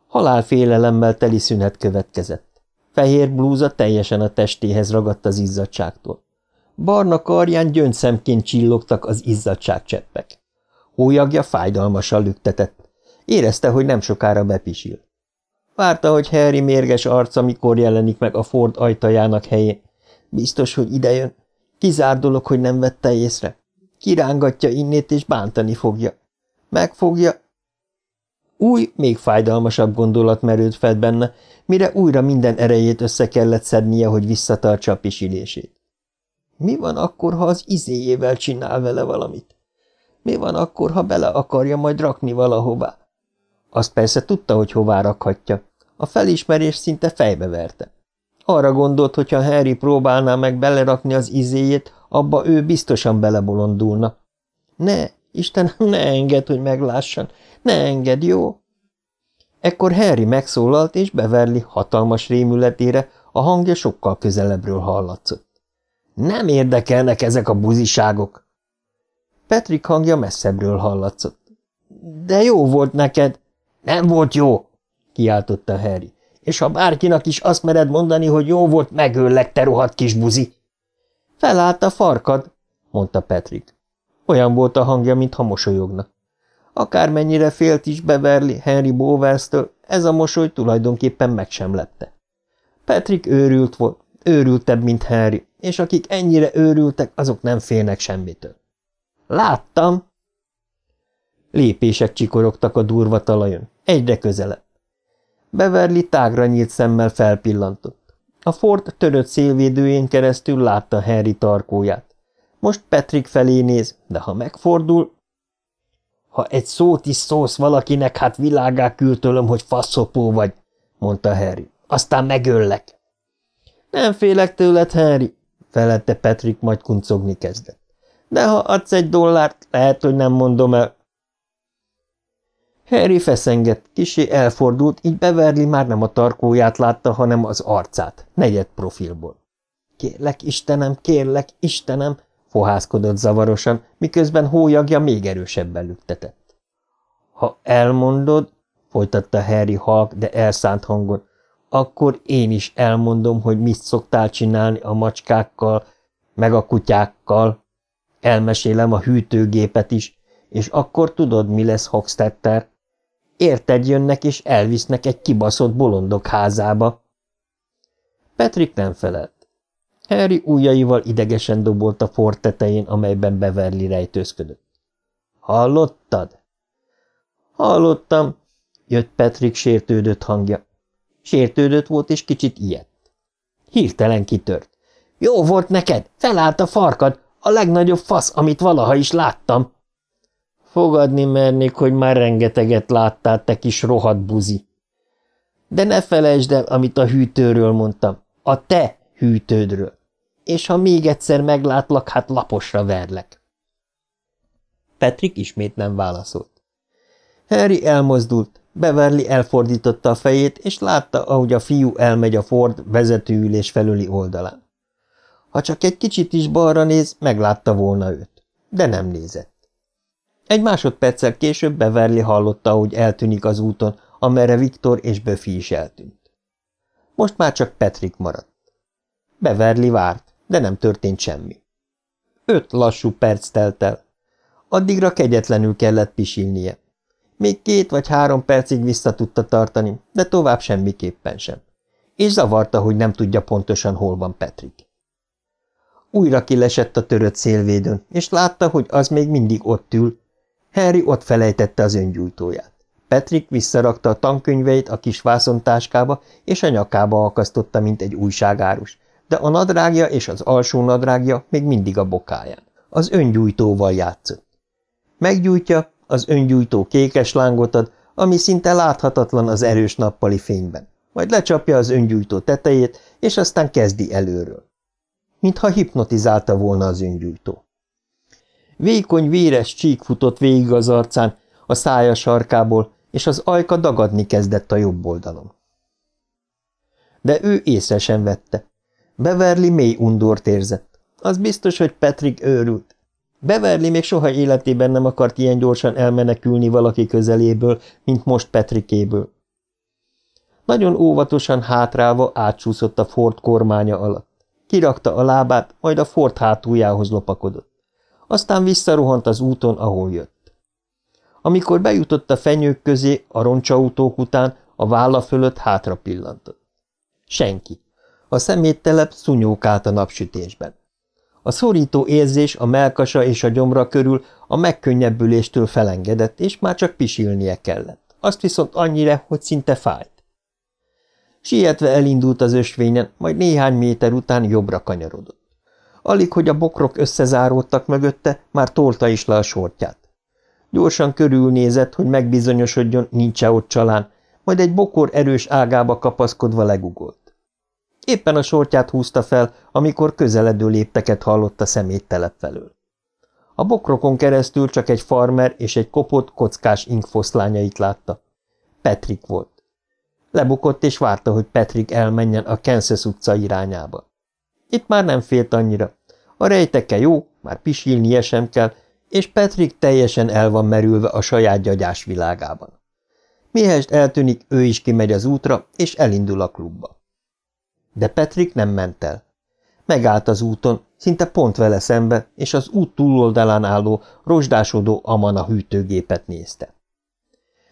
Speaker 2: Halálfélelemmel teli szünet következett. Fehér blúza teljesen a testéhez ragadt az izzadságtól. Barna karján gyöngyszemként csillogtak az izzadságcseppek. Hólyagja fájdalmasan lüktetett. Érezte, hogy nem sokára bepisil. Várta, hogy Harry mérges arca mikor jelenik meg a Ford ajtajának helyén. Biztos, hogy idejön. Kizár dolog, hogy nem vette észre. Kirángatja innét és bántani fogja. Megfogja, új, még fájdalmasabb gondolat merült fel benne, mire újra minden erejét össze kellett szednie, hogy visszatartsa a pisilését. Mi van akkor, ha az izéjével csinál vele valamit? Mi van akkor, ha bele akarja majd rakni valahová? Azt persze tudta, hogy hová rakhatja. A felismerés szinte fejbe. Arra gondolt, hogy ha Harry próbálná meg belerakni az izéjét, abba ő biztosan belebolondulna. Ne, Istenem, ne enged, hogy meglássan, ne enged, jó? Ekkor Harry megszólalt, és Beverly hatalmas rémületére a hangja sokkal közelebbről hallatszott. Nem érdekelnek ezek a buziságok. Patrick hangja messzebbről hallatszott. De jó volt neked. Nem volt jó, kiáltotta Harry. És ha bárkinak is azt mered mondani, hogy jó volt, megöllek, te rohadt kis buzi. Felállt a farkad, mondta Patrick. Olyan volt a hangja, mintha mosolyogna. Akármennyire félt is Beverly Henry Bowers-től, ez a mosoly tulajdonképpen meg sem lepte. Patrick őrült volt, őrültebb, mint Henry, és akik ennyire őrültek, azok nem félnek semmitől. Láttam! Lépések csikorogtak a durva talajon, egyre közelebb. Beverly tágra nyílt szemmel felpillantott. A Ford törött szélvédőjén keresztül látta Harry tarkóját. Most Patrick felé néz, de ha megfordul, ha egy szót is szólsz valakinek, hát világá küldtölöm, hogy faszopó vagy, mondta Harry. Aztán megöllek. Nem félek tőled, Harry, felette Patrick, majd kuncogni kezdett. De ha adsz egy dollárt, lehet, hogy nem mondom el. Harry feszengett, kisé elfordult, így Beverly már nem a tarkóját látta, hanem az arcát, negyed profilból. Kérlek, Istenem, kérlek, Istenem, fohászkodott zavarosan, miközben hólyagja még erősebben lüktetett. Ha elmondod, folytatta Harry halk, de elszánt hangon, akkor én is elmondom, hogy mit szoktál csinálni a macskákkal, meg a kutyákkal. Elmesélem a hűtőgépet is, és akkor tudod, mi lesz Hoxtetter. Érted jönnek, és elvisznek egy kibaszott bolondok házába. Patrick nem felelt. Harry ujjaival idegesen dobolt a fort tetején, amelyben Beverly rejtőzködött. – Hallottad? – Hallottam, jött Patrick sértődött hangja. Sértődött volt, és kicsit ilyet. Hirtelen kitört. – Jó volt neked, felállt a farkad, A legnagyobb fasz, amit valaha is láttam. Fogadni mernék, hogy már rengeteget láttál, te kis rohadt buzi. De ne felejtsd el, amit a hűtőről mondtam. A te hűtődről. És ha még egyszer meglátlak, hát laposra verlek. Patrick ismét nem válaszolt. Harry elmozdult, Beverly elfordította a fejét, és látta, ahogy a fiú elmegy a Ford vezetőülés felüli oldalán. Ha csak egy kicsit is balra néz, meglátta volna őt, de nem nézett. Egy másodperccel később Beverly hallotta, hogy eltűnik az úton, amerre Viktor és Buffy is eltűnt. Most már csak Patrick maradt. Beverly várt, de nem történt semmi. Öt lassú perc telt el. Addigra kegyetlenül kellett pisilnie. Még két vagy három percig vissza tudta tartani, de tovább semmiképpen sem. És zavarta, hogy nem tudja pontosan, hol van Patrick. Újra kilesett a törött szélvédőn, és látta, hogy az még mindig ott ül. Henry ott felejtette az öngyújtóját. Patrick visszarakta a tankönyveit a kis vászontáskába, és a nyakába akasztotta, mint egy újságárus, de a nadrágja és az alsó nadrágja még mindig a bokáján. Az öngyújtóval játszott. Meggyújtja, az öngyújtó kékes lángot ad, ami szinte láthatatlan az erős nappali fényben. Majd lecsapja az öngyújtó tetejét, és aztán kezdi előről. Mintha hipnotizálta volna az öngyújtó. Vékony, véres csík futott végig az arcán, a szája sarkából, és az ajka dagadni kezdett a jobb oldalon. De ő észre sem vette. Beverly mély undort érzett. Az biztos, hogy Patrick őrült. Beverly még soha életében nem akart ilyen gyorsan elmenekülni valaki közeléből, mint most Petrikéből. Nagyon óvatosan hátrálva átsúszott a Ford kormánya alatt. Kirakta a lábát, majd a Ford hátuljához lopakodott. Aztán visszarohant az úton, ahol jött. Amikor bejutott a fenyők közé, a roncsautók után, a válla fölött hátra pillantott. Senki. A szeméttelep szunyókált a napsütésben. A szorító érzés a melkasa és a gyomra körül a megkönnyebbüléstől felengedett, és már csak pisilnie kellett. Azt viszont annyira, hogy szinte fájt. Sietve elindult az ösvényen, majd néhány méter után jobbra kanyarodott. Alig, hogy a bokrok összezáródtak mögötte, már tolta is le a sortját. Gyorsan körülnézett, hogy megbizonyosodjon, nincs-e ott csalán, majd egy bokor erős ágába kapaszkodva legugolt. Éppen a sortját húzta fel, amikor közeledő lépteket hallott a szeméttelep felől. A bokrokon keresztül csak egy farmer és egy kopott, kockás inkfoszlányait látta. Petrik volt. Lebukott és várta, hogy Petrik elmenjen a Kansas utca irányába. Itt már nem félt annyira. A rejteke jó, már pisilnie sem kell, és Petrik teljesen el van merülve a saját gyagyás világában. Mihest eltűnik, ő is kimegy az útra, és elindul a klubba. De Petrik nem ment el. Megállt az úton, szinte pont vele szembe, és az út túloldalán álló, rozsdásodó Amana hűtőgépet nézte.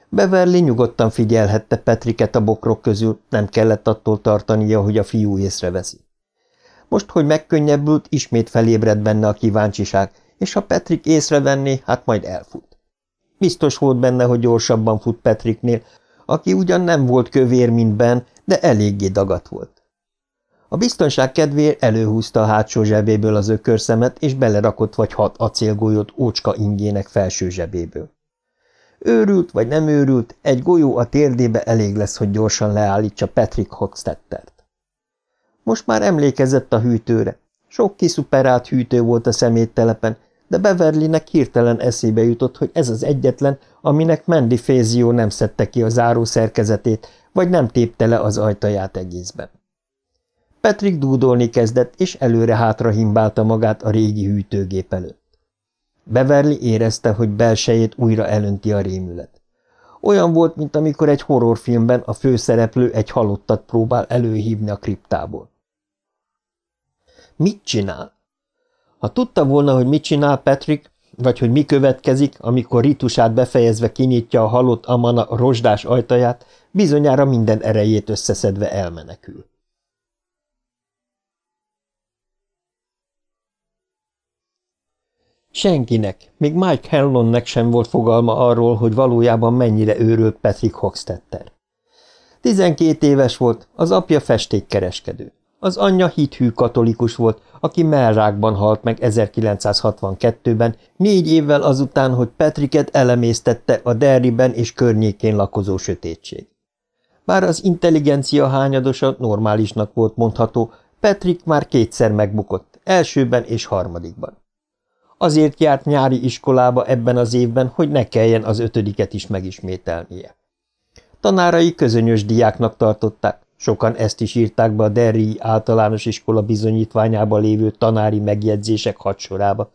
Speaker 2: Beverly nyugodtan figyelhette Petriket a bokrok közül, nem kellett attól tartania, hogy a fiú észreveszi. Most, hogy megkönnyebbült, ismét felébredt benne a kíváncsiság, és ha Petrik észrevenné, hát majd elfut. Biztos volt benne, hogy gyorsabban fut Petriknél, aki ugyan nem volt kövér, mint Ben, de eléggé dagat volt. A biztonság kedvéért előhúzta a hátsó zsebéből az ökörszemet, és belerakott vagy hat acélgolyót ócska ingének felső zsebéből. Őrült vagy nem őrült, egy golyó a térdébe elég lesz, hogy gyorsan leállítsa Patrick Hockstettert. Most már emlékezett a hűtőre. Sok kiszuperált hűtő volt a szeméttelepen, de Beverlynek hirtelen eszébe jutott, hogy ez az egyetlen, aminek Mandy Fézió nem szedte ki a záró szerkezetét, vagy nem tépte le az ajtaját egészben. Patrick dúdolni kezdett, és előre-hátra himbálta magát a régi hűtőgép előtt. Beverly érezte, hogy belsejét újra elönti a rémület. Olyan volt, mint amikor egy horrorfilmben a főszereplő egy halottat próbál előhívni a kriptából. Mit csinál? Ha tudta volna, hogy mit csinál Patrick, vagy hogy mi következik, amikor ritusát befejezve kinyitja a halott Amana rozsdás ajtaját, bizonyára minden erejét összeszedve elmenekül. Senkinek, még Mike Hellonnek sem volt fogalma arról, hogy valójában mennyire őrült Patrick Hoxtetter. Tizenkét éves volt, az apja festékkereskedő. Az anyja hithű katolikus volt, aki mellrákban halt meg 1962-ben, négy évvel azután, hogy Petriket elemésztette a Derriben és környékén lakozó sötétség. Bár az intelligencia hányadosa normálisnak volt mondható, Petrik már kétszer megbukott, elsőben és harmadikban. Azért járt nyári iskolába ebben az évben, hogy ne kelljen az ötödiket is megismételnie. Tanárai közönyös diáknak tartották, sokan ezt is írták be a Derri általános iskola bizonyítványába lévő tanári megjegyzések hadsorába,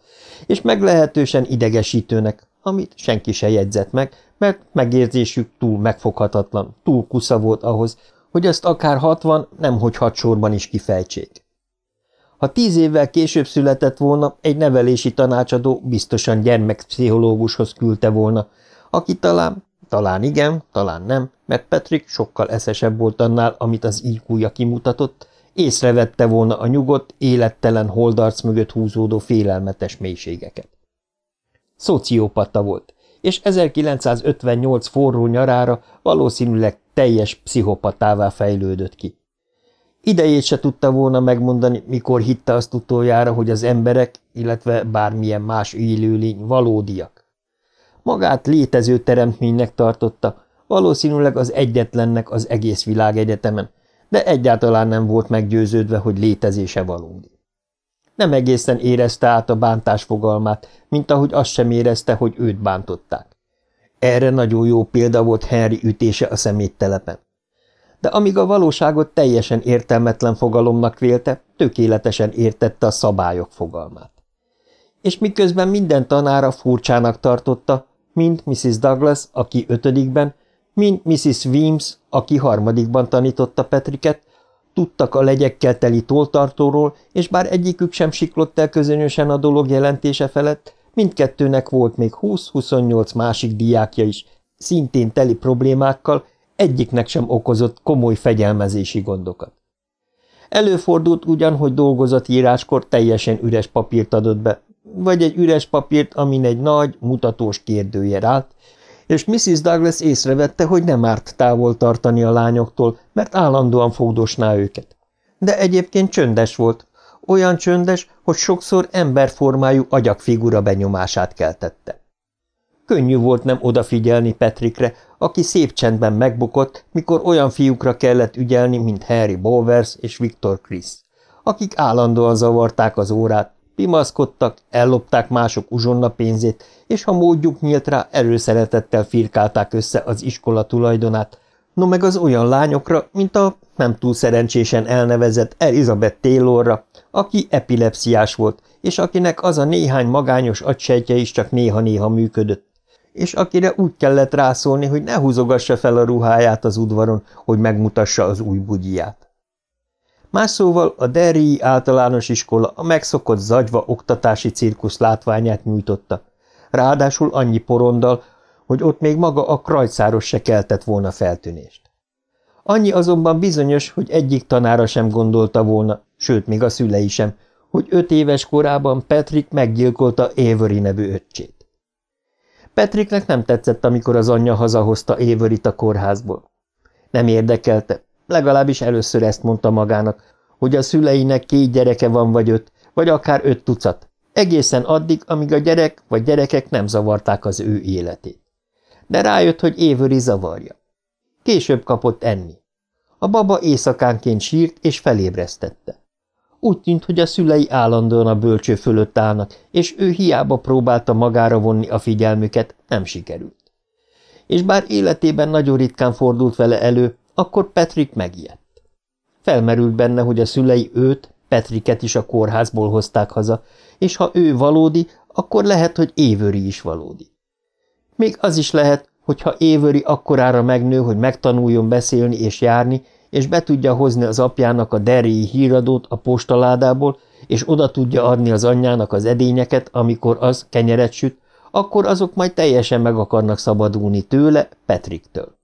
Speaker 2: és meglehetősen idegesítőnek, amit senki se jegyzett meg, mert megérzésük túl megfoghatatlan, túl kusza volt ahhoz, hogy azt akár hatvan, nemhogy hat sorban is kifejtsék. Ha tíz évvel később született volna, egy nevelési tanácsadó biztosan gyermekpszichológushoz küldte volna, aki talán, talán igen, talán nem, mert Patrick sokkal eszesebb volt annál, amit az íkúja kimutatott, észrevette volna a nyugodt, élettelen holdarc mögött húzódó félelmetes mélységeket. Szociópata volt, és 1958 forró nyarára valószínűleg teljes pszichopatává fejlődött ki. Idejét se tudta volna megmondani, mikor hitte azt utoljára, hogy az emberek, illetve bármilyen más élőlény valódiak. Magát létező teremtménynek tartotta, valószínűleg az egyetlennek az egész világegyetemen, de egyáltalán nem volt meggyőződve, hogy létezése valódi. Nem egészen érezte át a bántás fogalmát, mint ahogy azt sem érezte, hogy őt bántották. Erre nagyon jó példa volt Henry ütése a szeméttelepen. De amíg a valóságot teljesen értelmetlen fogalomnak vélte, tökéletesen értette a szabályok fogalmát. És miközben minden tanára furcsának tartotta, mind Mrs. Douglas, aki ötödikben, mind Mrs. Weems, aki harmadikban tanította Petriket, tudtak a legyekkel teli toltartóról, és bár egyikük sem siklott el közönösen a dolog jelentése felett, mindkettőnek volt még 20-28 másik diákja is, szintén teli problémákkal, egyiknek sem okozott komoly fegyelmezési gondokat. Előfordult ugyan, hogy dolgozatíráskor teljesen üres papírt adott be, vagy egy üres papírt, amin egy nagy, mutatós kérdőjel állt, és Mrs. Douglas észrevette, hogy nem árt távol tartani a lányoktól, mert állandóan fogdosná őket. De egyébként csöndes volt, olyan csöndes, hogy sokszor emberformájú agyakfigura benyomását keltette. Könnyű volt nem odafigyelni Petrikre, aki szép csendben megbukott, mikor olyan fiúkra kellett ügyelni, mint Harry Bowers és Victor Chris, akik állandóan zavarták az órát, pimaszkodtak, ellopták mások uzsonna pénzét, és ha módjuk nyílt rá, erőszeretettel firkálták össze az iskola tulajdonát, no meg az olyan lányokra, mint a nem túl szerencsésen elnevezett Elizabeth Taylorra, aki epilepsziás volt, és akinek az a néhány magányos agysejtje is csak néha-néha működött, és akire úgy kellett rászólni, hogy ne húzogassa fel a ruháját az udvaron, hogy megmutassa az új bugyját. Más szóval a Derrii általános iskola a megszokott zagyva oktatási cirkusz látványát nyújtotta, ráadásul annyi porondal, hogy ott még maga a krajcáros se keltett volna feltűnést. Annyi azonban bizonyos, hogy egyik tanára sem gondolta volna, sőt, még a szülei sem, hogy öt éves korában Patrick meggyilkolta Avery nevű öccsét. Patricknek nem tetszett, amikor az anyja hazahozta Averyt a kórházból. Nem érdekelte, legalábbis először ezt mondta magának, hogy a szüleinek két gyereke van vagy öt, vagy akár öt tucat, egészen addig, amíg a gyerek vagy gyerekek nem zavarták az ő életét. De rájött, hogy Avery zavarja. Később kapott enni. A baba éjszakánként sírt és felébresztette. Úgy tűnt, hogy a szülei állandóan a bölcső fölött állnak, és ő hiába próbálta magára vonni a figyelmüket, nem sikerült. És bár életében nagyon ritkán fordult vele elő, akkor Patrick megijedt. Felmerült benne, hogy a szülei őt, Petriket is a kórházból hozták haza, és ha ő valódi, akkor lehet, hogy Évöri is valódi. Még az is lehet, hogyha Évöri akkorára megnő, hogy megtanuljon beszélni és járni, és be tudja hozni az apjának a deréi híradót a postaládából, és oda tudja adni az anyjának az edényeket, amikor az kenyeret süt, akkor azok majd teljesen meg akarnak szabadulni tőle, Petriktől.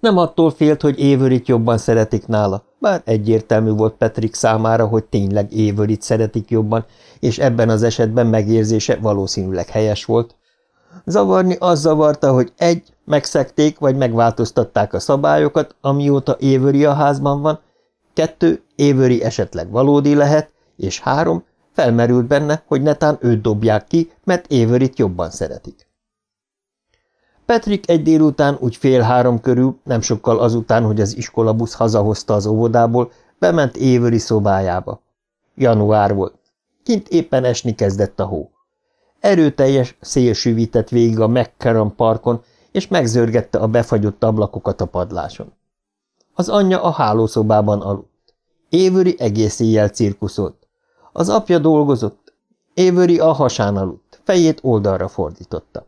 Speaker 2: Nem attól félt, hogy Évörit jobban szeretik nála, bár egyértelmű volt Petrik számára, hogy tényleg Évörit szeretik jobban, és ebben az esetben megérzése valószínűleg helyes volt. Zavarni az zavarta, hogy egy, megszekték vagy megváltoztatták a szabályokat, amióta Évöri a házban van, kettő, Avery esetleg valódi lehet, és három, felmerült benne, hogy netán őt dobják ki, mert Averyt jobban szeretik. Patrick egy délután úgy fél három körül, nem sokkal azután, hogy az iskolabusz hazahozta az óvodából, bement Avery szobájába. Január volt. Kint éppen esni kezdett a hó. Erőteljes szél süvített végig a McCarran parkon, és megzörgette a befagyott ablakokat a padláson. Az anyja a hálószobában aludt. Évöri egész éjjel cirkuszolt. Az apja dolgozott. Évöri a hasán aludt, fejét oldalra fordította.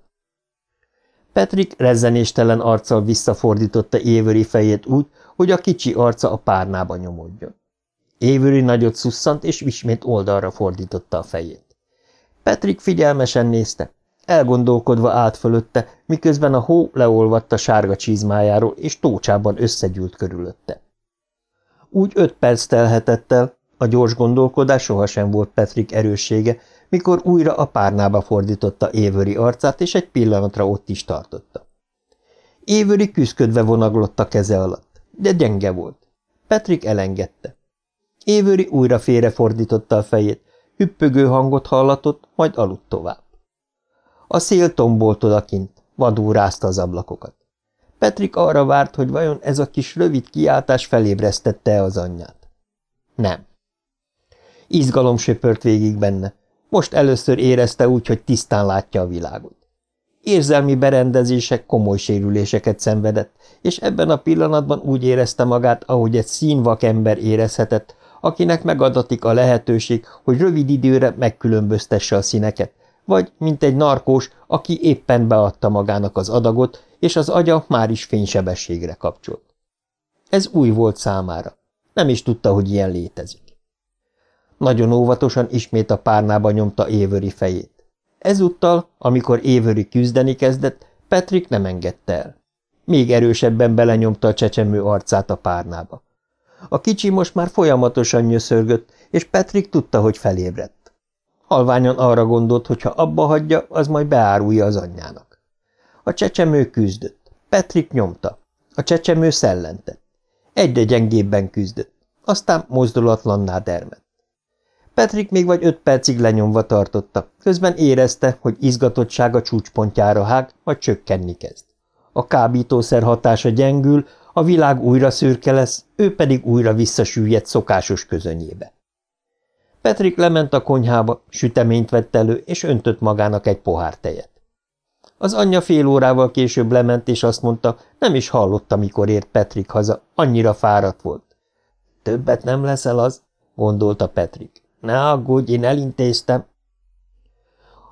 Speaker 2: Patrick rezzenéstelen arccal visszafordította Évöri fejét úgy, hogy a kicsi arca a párnába nyomódjon. Évöri nagyot szusszant, és ismét oldalra fordította a fejét. Patrick figyelmesen nézte. Elgondolkodva állt fölötte, miközben a hó leolvadt a sárga csizmájáról, és tócsában összegyűlt körülötte. Úgy öt perc telhetett el, a gyors gondolkodás sohasem volt Patrick erőssége, mikor újra a párnába fordította Évöri arcát, és egy pillanatra ott is tartotta. Évöri küszködve vonaglott a keze alatt, de gyenge volt. Patrick elengedte. Évöri újra félrefordította a fejét, hüppögő hangot hallatott, majd aludt tovább. A szél tombolt odakint, vadul rázta az ablakokat. Petrik arra várt, hogy vajon ez a kis rövid kiáltás felébresztette az anyját. Nem. Izgalom söpört végig benne. Most először érezte úgy, hogy tisztán látja a világot. Érzelmi berendezések komoly sérüléseket szenvedett, és ebben a pillanatban úgy érezte magát, ahogy egy színvak ember érezhetett, akinek megadatik a lehetőség, hogy rövid időre megkülönböztesse a színeket, vagy mint egy narkós, aki éppen beadta magának az adagot, és az agya már is fénysebességre kapcsolt. Ez új volt számára. Nem is tudta, hogy ilyen létezik. Nagyon óvatosan ismét a párnába nyomta Évöri fejét. Ezúttal, amikor Évöri küzdeni kezdett, Patrick nem engedte el. Még erősebben belenyomta a csecsemő arcát a párnába. A kicsi most már folyamatosan nyöszörgött, és Patrick tudta, hogy felébredt. Halványan arra gondolt, hogy ha abba hagyja, az majd beárulja az anyjának. A csecsemő küzdött. Patrick nyomta. A csecsemő szellentett. Egyre gyengébben küzdött. Aztán mozdulatlanná dermedt. Patrick még vagy öt percig lenyomva tartotta, közben érezte, hogy izgatottsága csúcspontjára hág, vagy csökkenni kezd. A kábítószer hatása gyengül, a világ újra szürke lesz, ő pedig újra visszasüllyed szokásos közönyébe. Petrik lement a konyhába, süteményt vett elő, és öntött magának egy pohár tejet. Az anyja fél órával később lement, és azt mondta, nem is hallotta, mikor ért Petrik haza, annyira fáradt volt. Többet nem leszel az? gondolta Petrik. Ne aggódj, én elintéztem.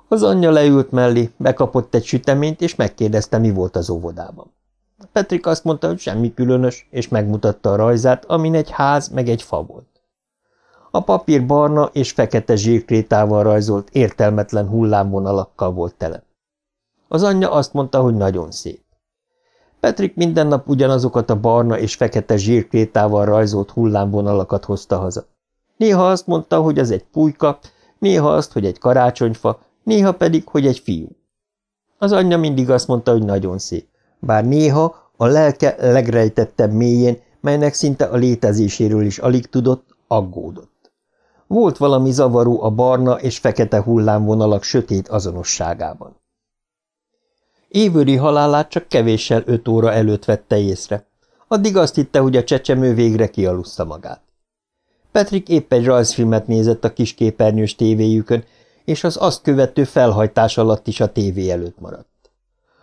Speaker 2: Az anyja leült mellé, bekapott egy süteményt, és megkérdezte, mi volt az óvodában. Petrik azt mondta, hogy semmi különös, és megmutatta a rajzát, amin egy ház meg egy fa volt. A papír barna és fekete zsírkrétával rajzolt értelmetlen hullámvonalakkal volt tele. Az anyja azt mondta, hogy nagyon szép. Petrik minden nap ugyanazokat a barna és fekete zsírkrétával rajzolt hullámvonalakat hozta haza. Néha azt mondta, hogy az egy pulyka, néha azt, hogy egy karácsonyfa, néha pedig, hogy egy fiú. Az anyja mindig azt mondta, hogy nagyon szép bár néha a lelke legrejtettebb mélyén, melynek szinte a létezéséről is alig tudott, aggódott. Volt valami zavaró a barna és fekete hullámvonalak sötét azonosságában. Évőri halálát csak kevéssel öt óra előtt vette észre. Addig azt hitte, hogy a csecsemő végre kialussza magát. Petrik épp egy rajzfilmet nézett a kis képernyős tévéjükön, és az azt követő felhajtás alatt is a tévé előtt maradt.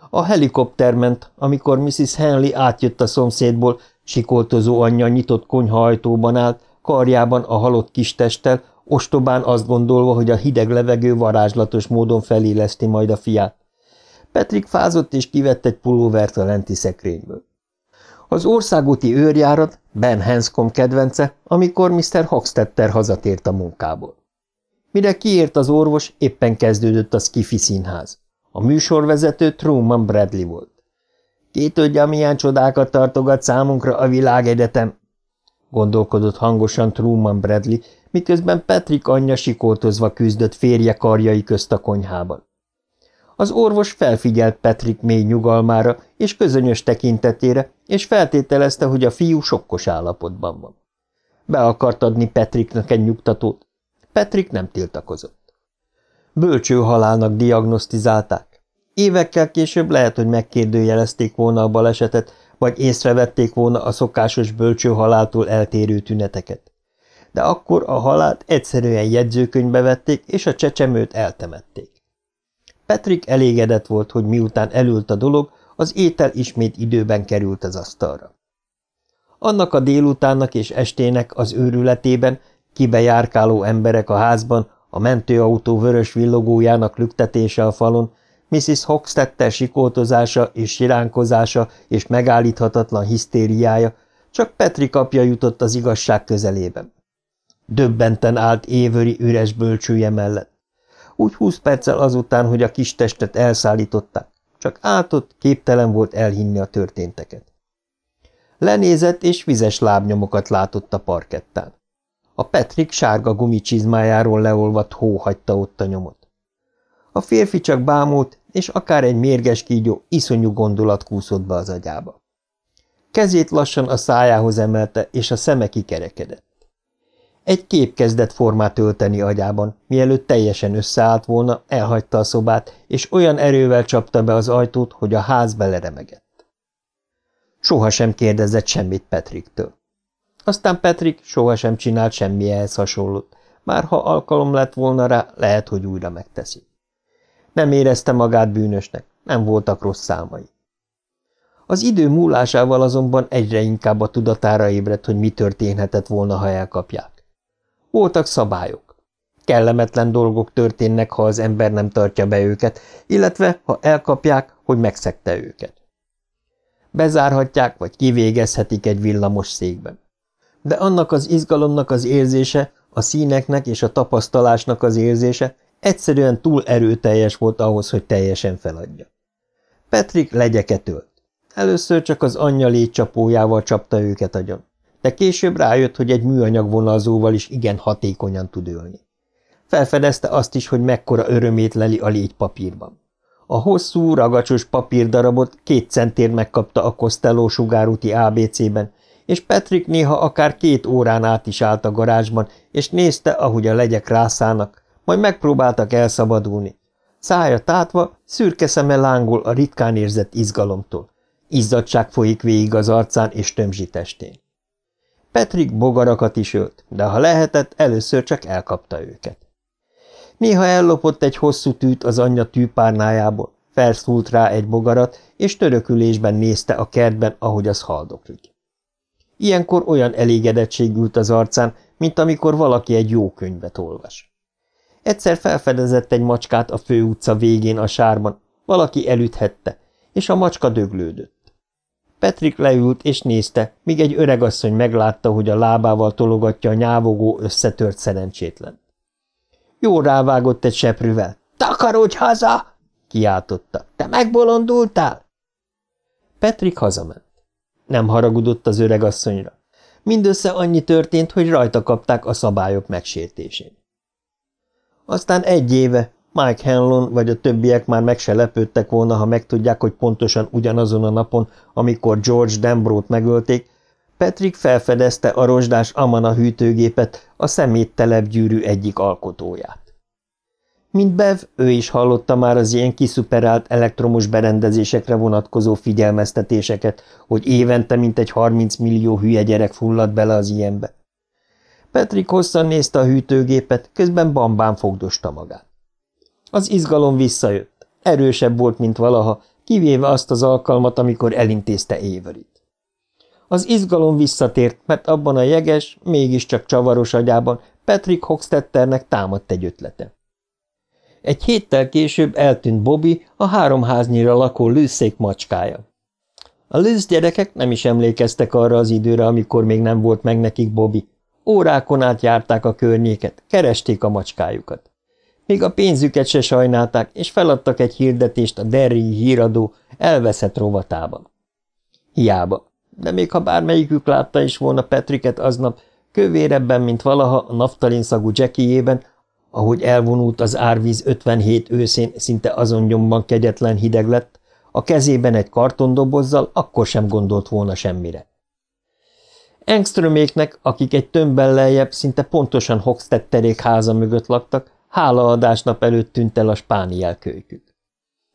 Speaker 2: A helikopter ment, amikor Mrs. Henley átjött a szomszédból, sikoltozó anyja nyitott konyhaajtóban állt, karjában a halott kis testtel, ostobán azt gondolva, hogy a hideg levegő varázslatos módon feléleszti majd a fiát. Petrik fázott és kivett egy pulóvert a lenti szekrényből. Az országúti őrjárat, Ben Hanscom kedvence, amikor Mr. Hoxtetter hazatért a munkából. Mire kiért az orvos, éppen kezdődött a Skiffy színház. A műsorvezető Truman Bradley volt. Ki tudja, milyen csodákat tartogat számunkra a világegyetem, gondolkodott hangosan Truman Bradley, miközben Patrick anyja sikoltozva küzdött férje karjai közt a konyhában. Az orvos felfigyelt Patrick mély nyugalmára és közönyös tekintetére, és feltételezte, hogy a fiú sokkos állapotban van. Be akart adni Petriknek egy nyugtatót. Petrik nem tiltakozott. Bölcső halálnak diagnosztizálták. Évekkel később lehet, hogy megkérdőjelezték volna a balesetet, vagy észrevették volna a szokásos bölcső haláltól eltérő tüneteket. De akkor a halált egyszerűen jegyzőkönyvbe vették, és a csecsemőt eltemették. Petrik elégedett volt, hogy miután elült a dolog, az étel ismét időben került az asztalra. Annak a délutánnak és estének az őrületében kibejárkáló emberek a házban, a mentőautó vörös villogójának lüktetése a falon, Mrs. Hoxtettel sikoltozása és siránkozása és megállíthatatlan hisztériája, csak Petri apja jutott az igazság közelében. Döbbenten állt évöri üres bölcsője mellett. Úgy húsz perccel azután, hogy a kis testet elszállították, csak áltott, képtelen volt elhinni a történteket. Lenézett és vizes lábnyomokat látott a parkettán. A Petrik sárga gumicsizmájáról leolvadt hó hagyta ott a nyomot. A férfi csak bámult, és akár egy mérges kígyó iszonyú gondolat kúszott be az agyába. Kezét lassan a szájához emelte, és a szeme kikerekedett. Egy kép kezdett formát ölteni agyában, mielőtt teljesen összeállt volna, elhagyta a szobát, és olyan erővel csapta be az ajtót, hogy a ház beleremegett. Soha sem kérdezett semmit Petriktől. Aztán Petrik sohasem csinált semmi ehhez hasonlót, már ha alkalom lett volna rá, lehet, hogy újra megteszi. Nem érezte magát bűnösnek, nem voltak rossz számai. Az idő múlásával azonban egyre inkább a tudatára ébredt, hogy mi történhetett volna, ha elkapják. Voltak szabályok. Kellemetlen dolgok történnek, ha az ember nem tartja be őket, illetve ha elkapják, hogy megszegte őket. Bezárhatják, vagy kivégezhetik egy villamos székben. De annak az izgalomnak az érzése, a színeknek és a tapasztalásnak az érzése Egyszerűen túl erőteljes volt ahhoz, hogy teljesen feladja. Petrik legyeket. Először csak az anyja létcsapójával csapta őket agyon, de később rájött, hogy egy műanyag vonalzóval is igen hatékonyan tud ölni. Felfedezte azt is, hogy mekkora örömét leli a légy. A hosszú, ragacsos papírdarabot két centért megkapta a Costello sugárúti ABC-ben, és Petrik néha akár két órán át is állt a garázsban, és nézte, ahogy a legyek rászállnak, majd megpróbáltak elszabadulni. Szája tátva, szürke szeme lángol a ritkán érzett izgalomtól. Izzadság folyik végig az arcán és tömzsi testén. Petrik bogarakat is ölt, de ha lehetett, először csak elkapta őket. Néha ellopott egy hosszú tűt az anyja tűpárnájából, felszúlt rá egy bogarat, és törökülésben nézte a kertben, ahogy az haldoklik. Ilyenkor olyan elégedettség ült az arcán, mint amikor valaki egy jó könyvet olvas. Egyszer felfedezett egy macskát a főutca végén a sárban, valaki elüthette, és a macska döglődött. Petrik leült és nézte, míg egy öregasszony meglátta, hogy a lábával tologatja a nyávogó, összetört szerencsétlen. Jó rávágott egy seprűvel. – Takarodj haza! – kiáltotta. – Te megbolondultál? Petrik hazament. Nem haragudott az öregasszonyra. Mindössze annyi történt, hogy rajta kapták a szabályok megsértésén. Aztán egy éve Mike Hanlon vagy a többiek már meg se lepődtek volna, ha megtudják, hogy pontosan ugyanazon a napon, amikor George Dembrót megölték, Patrick felfedezte a rozsdás Amana hűtőgépet, a szeméttelepgyűrű egyik alkotóját. Mint Bev, ő is hallotta már az ilyen kiszuperált elektromos berendezésekre vonatkozó figyelmeztetéseket, hogy évente mintegy 30 millió hülye gyerek fullad bele az ilyenbe. Petrik hosszan nézte a hűtőgépet, közben bambán fogdosta magát. Az izgalom visszajött. Erősebb volt, mint valaha, kivéve azt az alkalmat, amikor elintézte Éverit. Az izgalom visszatért, mert abban a jeges, mégiscsak csavaros agyában Patrick Hoxtetternek támadt egy ötlete. Egy héttel később eltűnt Bobby, a három háznyira lakó lőszék macskája. A lősz gyerekek nem is emlékeztek arra az időre, amikor még nem volt meg nekik Bobby, Órákon át járták a környéket, keresték a macskájukat. Még a pénzüket se sajnálták, és feladtak egy hirdetést a Derry híradó elveszett rovatában. Hiába, de még ha bármelyikük látta is volna Petriket aznap, kövérebben, mint valaha a naftalin szagú Jackiében, ahogy elvonult az árvíz 57 őszén, szinte azon nyomban kegyetlen hideg lett, a kezében egy kartondobozzal, akkor sem gondolt volna semmire. Engströméknek, akik egy tömbben lejjebb szinte pontosan Hoxtetterék háza mögött laktak, hálaadásnap előtt tűnt el a spániel kölykük.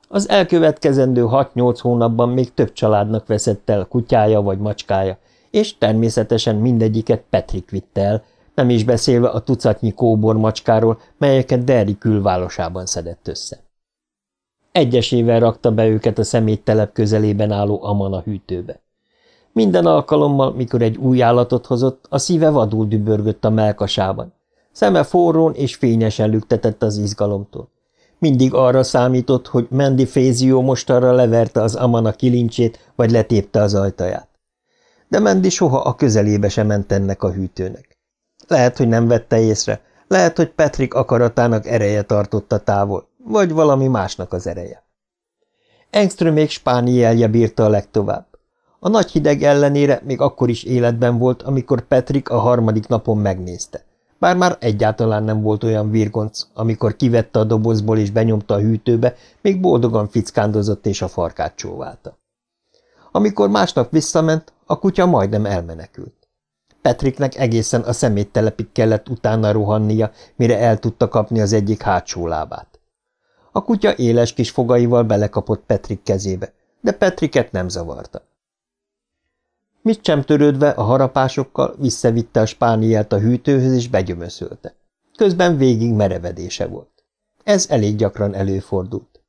Speaker 2: Az elkövetkezendő 6-8 hónapban még több családnak veszett el kutyája vagy macskája, és természetesen mindegyiket Petrik vitte el, nem is beszélve a tucatnyi kóbor macskáról, melyeket Derry külvárosában szedett össze. Egyesével rakta be őket a szeméttelep közelében álló Amana hűtőbe. Minden alkalommal, mikor egy új állatot hozott, a szíve vadul dübörgött a melkasában. Szeme forrón és fényesen lüktetett az izgalomtól. Mindig arra számított, hogy Mendi Fézió mostanra leverte az Amana kilincsét, vagy letépte az ajtaját. De Mendi soha a közelébe sem ment ennek a hűtőnek. Lehet, hogy nem vette észre, lehet, hogy Petrik akaratának ereje tartotta távol, vagy valami másnak az ereje. Engströmék spánielje bírta a legtovább. A nagy hideg ellenére még akkor is életben volt, amikor Petrik a harmadik napon megnézte. Bár már egyáltalán nem volt olyan virgonc, amikor kivette a dobozból és benyomta a hűtőbe, még boldogan fickándozott és a farkát csóválta. Amikor másnap visszament, a kutya majdnem elmenekült. Petriknek egészen a szeméttelepig kellett utána rohannia, mire el tudta kapni az egyik hátsó lábát. A kutya éles kis fogaival belekapott Petrik kezébe, de Petriket nem zavarta. Mit sem törődve a harapásokkal visszavitte a spánielt a hűtőhöz és begyömöszölte. Közben végig merevedése volt. Ez elég gyakran előfordult.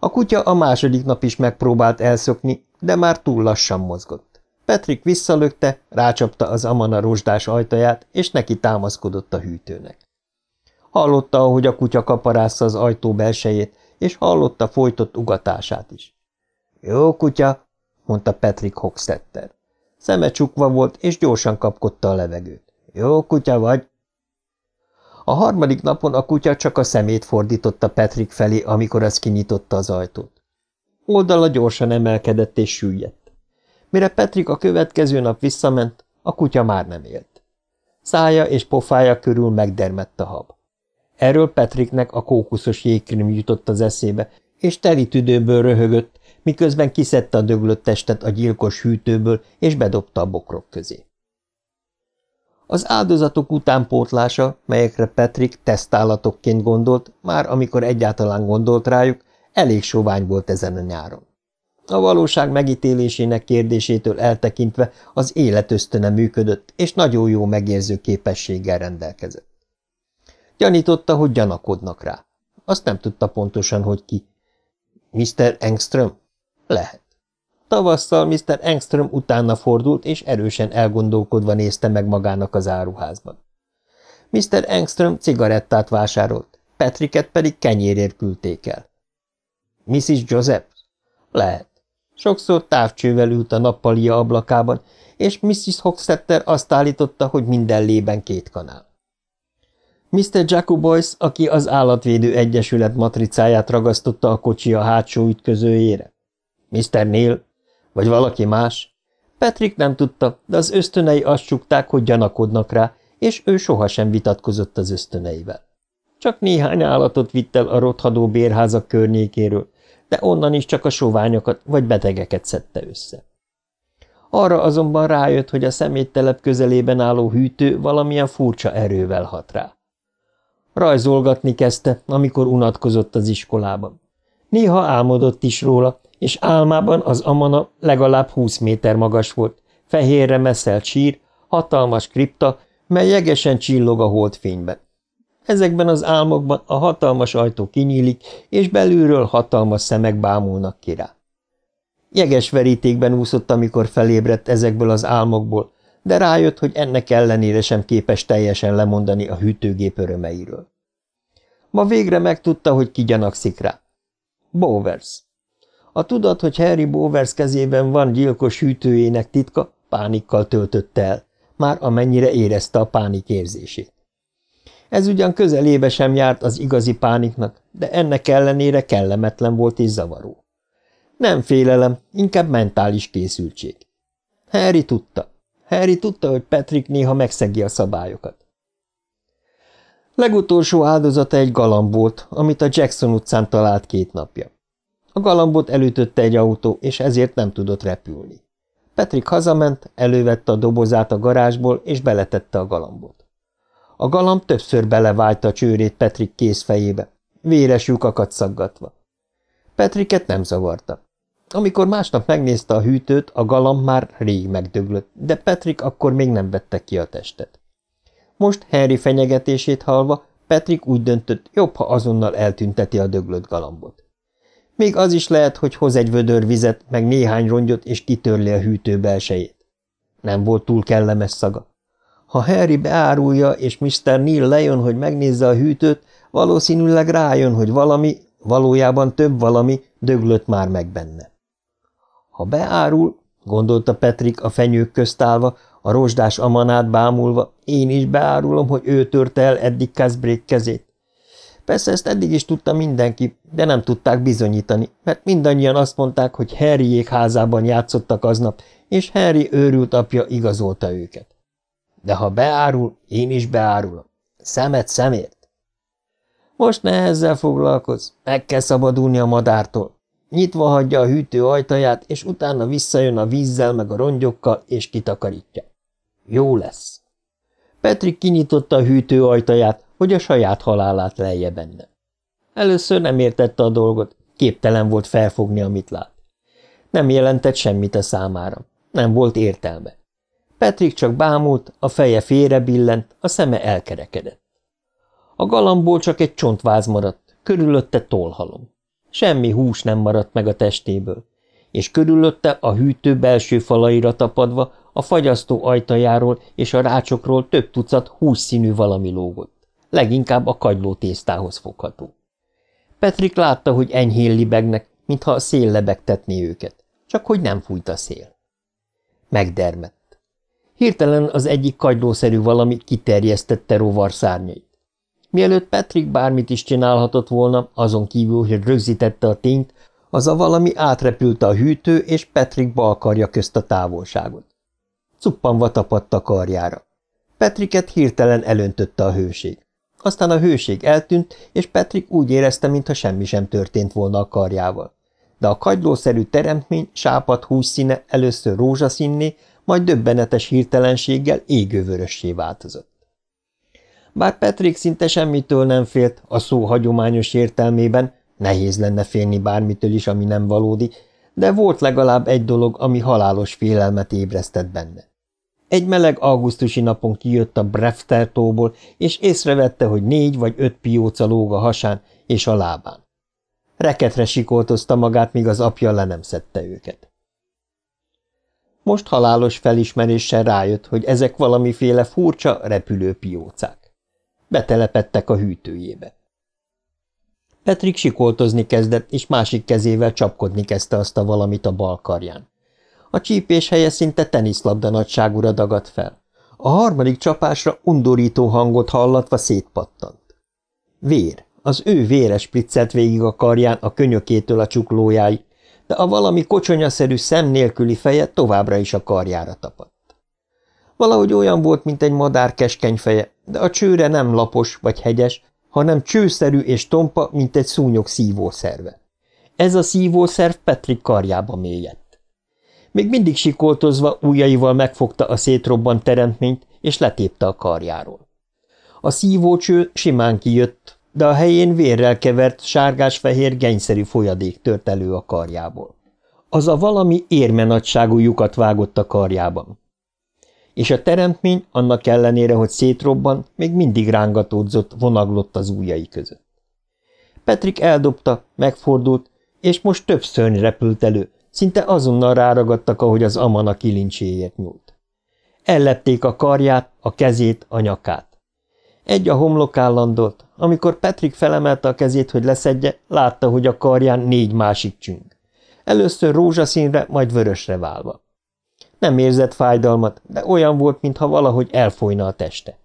Speaker 2: A kutya a második nap is megpróbált elszokni, de már túl lassan mozgott. Petrik visszalökte, rácsapta az amana rozsdás ajtaját, és neki támaszkodott a hűtőnek. Hallotta, ahogy a kutya kaparásza az ajtó belsejét, és hallotta folytott ugatását is. – Jó kutya, mondta Patrick Hoxtetter. Szeme csukva volt, és gyorsan kapkodta a levegőt. Jó kutya vagy? A harmadik napon a kutya csak a szemét fordította Patrick felé, amikor az kinyitotta az ajtót. Oldala gyorsan emelkedett és süllyedt. Mire Patrick a következő nap visszament, a kutya már nem élt. Szája és pofája körül megdermett a hab. Erről Patricknek a kókuszos jégkrim jutott az eszébe, és teli tüdőből röhögött, miközben kiszedte a döglött testet a gyilkos hűtőből, és bedobta a bokrok közé. Az áldozatok utánpótlása, melyekre Patrick tesztállatokként gondolt, már amikor egyáltalán gondolt rájuk, elég sovány volt ezen a nyáron. A valóság megítélésének kérdésétől eltekintve az életösztöne működött, és nagyon jó megérző képességgel rendelkezett. Gyanította, hogy gyanakodnak rá. Azt nem tudta pontosan, hogy ki. Mr. Engström? Lehet. Tavasszal Mr. Engström utána fordult, és erősen elgondolkodva nézte meg magának az áruházban. Mr. Engström cigarettát vásárolt, Petriket pedig kenyérért küldték el. Mrs. Joseph? Lehet. Sokszor távcsővel ült a nappalia ablakában, és Mrs. Hoxtetter azt állította, hogy minden lében két kanál. Mr. Jacobois, aki az Állatvédő Egyesület matricáját ragasztotta a kocsi a hátsó ütközőjére. Mr. Neil? Vagy valaki más? Patrick nem tudta, de az ösztönei azt csukták, hogy gyanakodnak rá, és ő sohasem vitatkozott az ösztöneivel. Csak néhány állatot vitt el a rothadó bérházak környékéről, de onnan is csak a soványokat vagy betegeket szedte össze. Arra azonban rájött, hogy a szeméttelep közelében álló hűtő valamilyen furcsa erővel hat rá. Rajzolgatni kezdte, amikor unatkozott az iskolában. Néha álmodott is róla, és álmában az amana legalább húsz méter magas volt, fehérre messzelt sír, hatalmas kripta, mely jegesen csillog a holdfényben. Ezekben az álmokban a hatalmas ajtó kinyílik, és belülről hatalmas szemek bámulnak ki rá. Jeges verítékben úszott, amikor felébredt ezekből az álmokból, de rájött, hogy ennek ellenére sem képes teljesen lemondani a hűtőgép örömeiről. Ma végre megtudta, hogy ki gyanakszik rá. Bowers. A tudat, hogy Harry Bowers kezében van gyilkos hűtőjének titka, pánikkal töltötte el, már amennyire érezte a pánik érzését. Ez ugyan közelébe sem járt az igazi pániknak, de ennek ellenére kellemetlen volt és zavaró. Nem félelem, inkább mentális készültség. Harry tudta. Harry tudta, hogy Patrick néha megszegi a szabályokat. Legutolsó áldozata egy galamb volt, amit a Jackson utcán talált két napja. A galambot elütötte egy autó, és ezért nem tudott repülni. Petrik hazament, elővette a dobozát a garázsból, és beletette a galambot. A galamb többször belevájta a csőrét Petrik kézfejébe, véres lyukakat szaggatva. Petriket nem zavarta. Amikor másnap megnézte a hűtőt, a galamb már rég megdöglött, de Petrik akkor még nem vette ki a testet. Most Harry fenyegetését halva, Petrik úgy döntött, jobb, ha azonnal eltünteti a döglött galambot. Még az is lehet, hogy hoz egy vödör vizet, meg néhány rongyot, és kitörli a hűtő belsejét. Nem volt túl kellemes szaga. Ha Harry beárulja, és Mr. Neil lejön, hogy megnézze a hűtőt, valószínűleg rájön, hogy valami, valójában több valami, döglött már meg benne. Ha beárul, gondolta Petrik a fenyők közt állva, a rozsdás amanát bámulva, én is beárulom, hogy ő törte el eddig Casbreak kezét. Persze ezt eddig is tudta mindenki, de nem tudták bizonyítani, mert mindannyian azt mondták, hogy Harryék házában játszottak aznap, és Harry őrült apja igazolta őket. De ha beárul, én is beárulom. Szemet szemért. Most ne ezzel foglalkozz, meg kell szabadulni a madártól. Nyitva hagyja a hűtő ajtaját, és utána visszajön a vízzel meg a rongyokkal, és kitakarítja. Jó lesz. Petrik kinyitotta a hűtő ajtaját, hogy a saját halálát lejje benne. Először nem értette a dolgot, képtelen volt felfogni, amit lát. Nem jelentett semmit a számára, nem volt értelme. Petrik csak bámult, a feje félre billent, a szeme elkerekedett. A galambból csak egy csontváz maradt, körülötte tolhalom. Semmi hús nem maradt meg a testéből, és körülötte a hűtő belső falaira tapadva a fagyasztó ajtajáról és a rácsokról több tucat hússzínű valami lógott leginkább a kagyló tésztához fogható. Petrik látta, hogy enyhén libegnek, mintha a szél lebegtetné őket, csak hogy nem fújt a szél. Megdermett. Hirtelen az egyik kagylószerű valami kiterjesztette rovar szárnyait. Mielőtt Petrik bármit is csinálhatott volna, azon kívül, hogy rögzítette a tényt, az a valami átrepülte a hűtő és Petrik balkarja közt a távolságot. Cuppanva tapadt a karjára. Petriket hirtelen elöntötte a hőség. Aztán a hőség eltűnt, és Petrik úgy érezte, mintha semmi sem történt volna a karjával. De a kagylószerű teremtmény sápat hússzíne először rózsaszínné, majd döbbenetes hirtelenséggel égővörössé változott. Bár Petrik szinte semmitől nem félt, a szó hagyományos értelmében, nehéz lenne félni bármitől is, ami nem valódi, de volt legalább egy dolog, ami halálos félelmet ébresztett benne. Egy meleg augusztusi napon kijött a Breftertóból, és észrevette, hogy négy vagy öt pióca lóg a hasán és a lábán. Reketre sikoltozta magát, míg az apja le nem szedte őket. Most halálos felismeréssel rájött, hogy ezek valamiféle furcsa, repülő piócák. Betelepettek a hűtőjébe. Petrik sikoltozni kezdett, és másik kezével csapkodni kezdte azt a valamit a bal karján. A csípés helye szinte teniszlabda nagyságúra dagadt fel. A harmadik csapásra undorító hangot hallatva szétpattant. Vér, az ő véres spriccelt végig a karján a könyökétől a csuklójáig, de a valami kocsonyaszerű szem nélküli feje továbbra is a karjára tapadt. Valahogy olyan volt, mint egy madár keskeny feje, de a csőre nem lapos vagy hegyes, hanem csőszerű és tompa, mint egy szúnyog szívószerve. Ez a szívószerv Petrik karjába mélyett. Még mindig sikoltozva ujjaival megfogta a szétrobbant teremtményt, és letépte a karjáról. A szívócső simán kijött, de a helyén vérrel kevert, sárgás-fehér, genyszerű folyadék tört elő a karjából. Az a valami érme nagyságú lyukat vágott a karjában. És a teremtmény, annak ellenére, hogy szétrobban, még mindig rángatódzott, vonaglott az ujjai között. Petrik eldobta, megfordult, és most több szörny repült elő, Szinte azonnal ráragadtak, ahogy az amana kilincséért nyúlt. Ellepték a karját, a kezét, a nyakát. Egy a homlokán landolt. Amikor Patrick felemelte a kezét, hogy leszedje, látta, hogy a karján négy másik csüng. Először rózsaszínre, majd vörösre válva. Nem érzett fájdalmat, de olyan volt, mintha valahogy elfolyna a teste.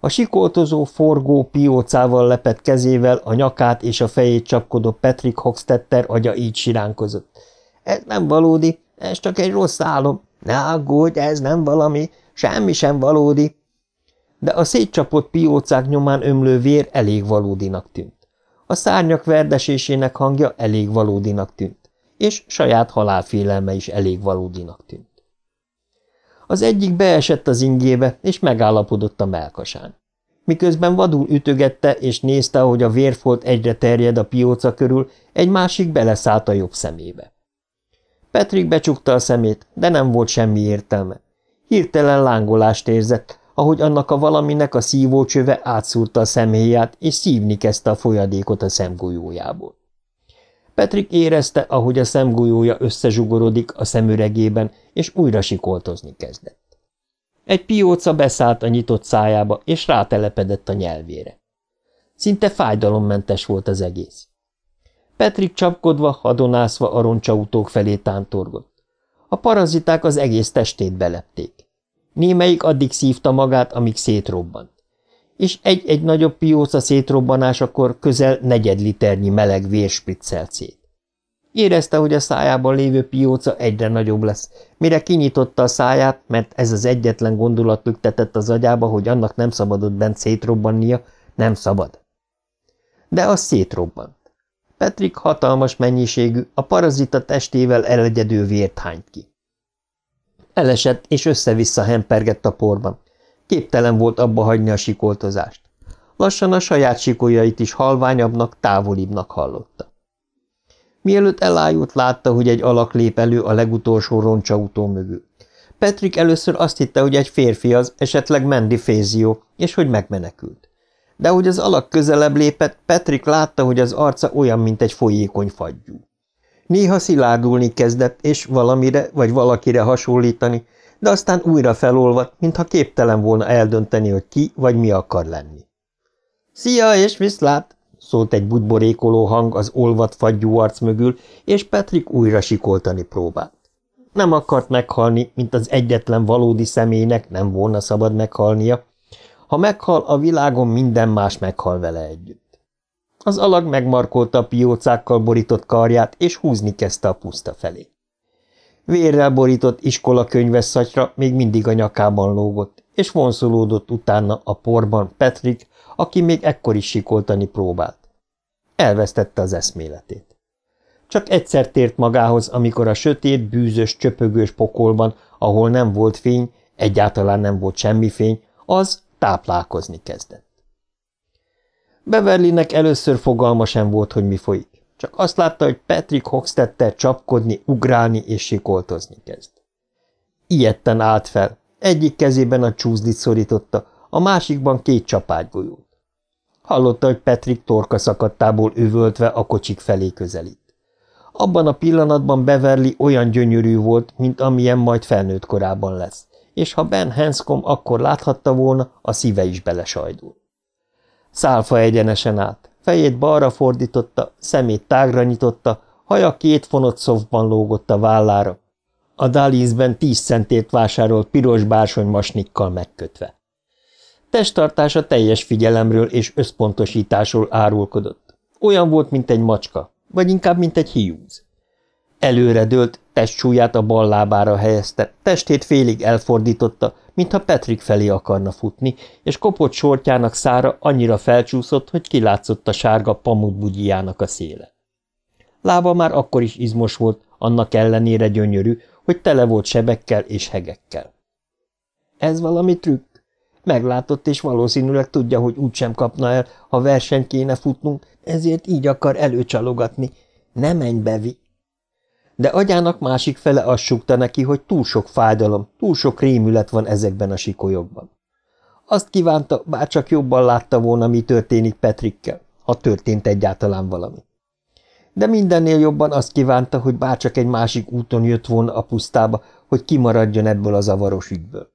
Speaker 2: A sikoltozó, forgó piócával lepett kezével a nyakát és a fejét csapkodó Patrick Hoxtetter agya így siránkozott. Ez nem valódi, ez csak egy rossz álom. Ne aggódj, ez nem valami, semmi sem valódi. De a szétcsapott piócák nyomán ömlő vér elég valódinak tűnt. A szárnyak verdesésének hangja elég valódinak tűnt, és saját halálfélelme is elég valódinak tűnt. Az egyik beesett az ingébe, és megállapodott a melkasán. Miközben vadul ütögette, és nézte, hogy a vérfolt egyre terjed a pióca körül, egy másik beleszállt a jobb szemébe. Petrik becsukta a szemét, de nem volt semmi értelme. Hirtelen lángolást érzett, ahogy annak a valaminek a szívócsöve átszúrta a szemhéját, és szívni kezdte a folyadékot a szemgolyójából. Petrik érezte, ahogy a szemgolyója összezsugorodik a szemüregében, és újra sikoltozni kezdett. Egy pióca beszállt a nyitott szájába, és rátelepedett a nyelvére. Szinte fájdalommentes volt az egész. Petrik csapkodva, hadonászva a roncsautók felé tántorgott. A paraziták az egész testét belepték. Némelyik addig szívta magát, amíg szétrobbant. És egy-egy nagyobb pióca szétrobbanásakor közel negyed liternyi meleg vér spriccelt szét. Érezte, hogy a szájában lévő pióca egyre nagyobb lesz, mire kinyitotta a száját, mert ez az egyetlen gondolat lüktetett az agyába, hogy annak nem szabadott bent szétrobbannia, nem szabad. De az szétrobbant. Petrik hatalmas mennyiségű, a parazita testével elegyedő vért hányt ki. Elesett és össze-vissza hempergett a porban. Képtelen volt abba hagyni a sikoltozást. Lassan a saját sikolyait is halványabbnak, távolibbnak hallotta. Mielőtt elájult, látta, hogy egy alak lép elő a legutolsó roncsautó mögül. Petrik először azt hitte, hogy egy férfi az, esetleg Mandy Fézió, és hogy megmenekült. De hogy az alak közelebb lépett, Petrik látta, hogy az arca olyan, mint egy folyékony fagyú. Néha szilárdulni kezdett, és valamire vagy valakire hasonlítani, de aztán újra felolvadt, mintha képtelen volna eldönteni, hogy ki vagy mi akar lenni. – Szia, és viszlát! – szólt egy budborékoló hang az olvat fagyú arc mögül, és Petrik újra sikoltani próbált. Nem akart meghalni, mint az egyetlen valódi személynek nem volna szabad meghalnia. Ha meghal, a világon minden más meghal vele együtt. Az alag megmarkolta a piócákkal borított karját, és húzni kezdte a puszta felé. Vérrel borított iskola könyves szatyra még mindig a nyakában lógott, és vonszolódott utána a porban Petrik, aki még ekkor is sikoltani próbált. Elvesztette az eszméletét. Csak egyszer tért magához, amikor a sötét, bűzös, csöpögős pokolban, ahol nem volt fény, egyáltalán nem volt semmi fény, az táplálkozni kezdett. Beverlynek először fogalma sem volt, hogy mi folyik. Csak azt látta, hogy Patrick Hoxtetter csapkodni, ugrálni és sikoltozni kezd. Ilyetten állt fel. Egyik kezében a csúzdit szorította, a másikban két csapágygolyót. Hallotta, hogy Patrick torka szakadtából üvöltve a kocsik felé közelít. Abban a pillanatban Beverly olyan gyönyörű volt, mint amilyen majd felnőtt korában lesz, és ha Ben Hanscom akkor láthatta volna, a szíve is belesajdul. Szálfa egyenesen állt, fejét balra fordította, szemét tágra nyitotta, haja két fonott szovban lógott a vállára. A Dalizben tíz centért vásárolt piros masnikkal megkötve. Testtartása teljes figyelemről és összpontosításról árulkodott. Olyan volt, mint egy macska, vagy inkább, mint egy hiúz. Előre dőlt, testsúlyát a bal lábára helyezte, testét félig elfordította, mintha Petrik felé akarna futni, és kopott sortjának szára annyira felcsúszott, hogy kilátszott a sárga pamutbugyiának a széle. Lába már akkor is izmos volt, annak ellenére gyönyörű, hogy tele volt sebekkel és hegekkel. Ez valami trükk. Meglátott, és valószínűleg tudja, hogy úgysem kapna el, ha versen kéne futnunk, ezért így akar előcsalogatni. Ne menj, Bevi! De agyának másik fele azt sukta neki, hogy túl sok fájdalom, túl sok rémület van ezekben a sikolyokban. Azt kívánta, bár csak jobban látta volna, mi történik Petrikkel, ha történt egyáltalán valami. De mindennél jobban azt kívánta, hogy bárcsak egy másik úton jött volna a pusztába, hogy kimaradjon ebből a zavaros ügyből.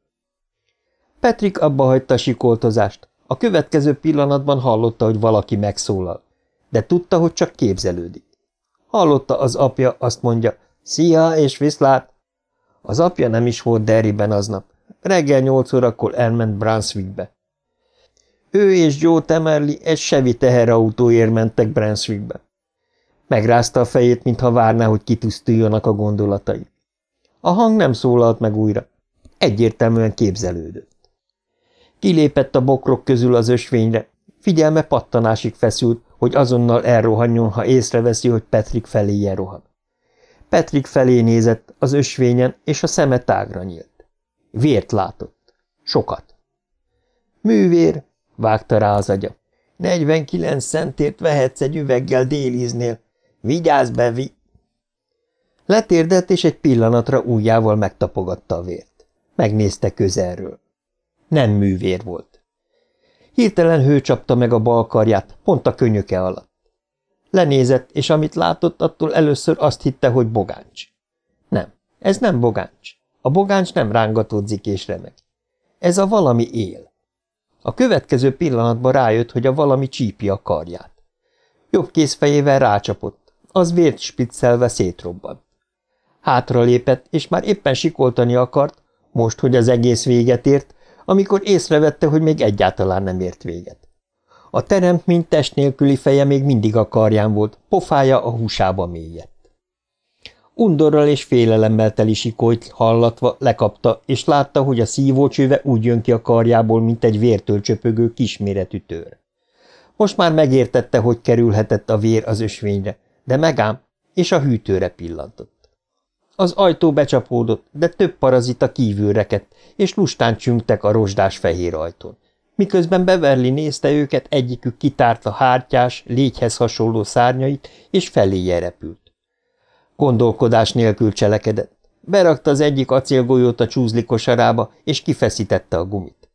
Speaker 2: Petrik abba hagyta a sikoltozást. A következő pillanatban hallotta, hogy valaki megszólal, de tudta, hogy csak képzelődik. Hallotta az apja, azt mondja, szia és viszlát. Az apja nem is volt Derryben aznap. Reggel nyolc órakor elment Brunswickbe. Ő és Joe Temerli egy sevi teherautóért mentek Brunswickbe. Megrázta a fejét, mintha várná, hogy kitisztuljanak a gondolatai. A hang nem szólalt meg újra. Egyértelműen képzelődött. Kilépett a bokrok közül az ösvényre, figyelme pattanásig feszült, hogy azonnal elrohanjon, ha észreveszi, hogy Petrik feléje rohan. Petrik felé nézett az ösvényen, és a szeme tágra nyílt. Vért látott. Sokat.
Speaker 1: Művér, vágta rá az agya. 49 centért vehetsz egy üveggel déliznél. Vigyázz, Bevi! Letérdett, és egy pillanatra ujjával megtapogatta a vért. Megnézte közelről. Nem művér volt. Hirtelen hő csapta meg a bal karját, pont a könyöke alatt. Lenézett, és amit látott, attól először azt hitte, hogy bogáncs. Nem, ez nem bogáncs. A bogáncs nem rángatódzik és remeg. Ez a valami él. A következő pillanatban rájött, hogy a valami csípi a karját. Jobb kézfejével rácsapott, az vért spiccelve szétrobbant. Hátra lépett, és már éppen sikoltani akart, most, hogy az egész véget ért, amikor észrevette, hogy még egyáltalán nem ért véget. A teremtmény test nélküli feje még mindig a karján volt, pofája a húsába mélyett. Undorral és félelemmel teli sikolyt hallatva lekapta, és látta, hogy a szívócsőve úgy jön ki a karjából, mint egy vértől csöpögő kisméretű tör. Most már megértette, hogy kerülhetett a vér az ösvényre, de megám, és a hűtőre pillantott. Az ajtó becsapódott, de több parazita kívül rekedt, és lustán csüngtek a rozsdás fehér ajtón. Miközben Beverly nézte őket, egyikük kitárta hártyás, légyhez hasonló szárnyait, és feléje repült. Gondolkodás nélkül cselekedett. Berakta az egyik acélgolyót a csúzli kosarába, és kifeszítette a gumit.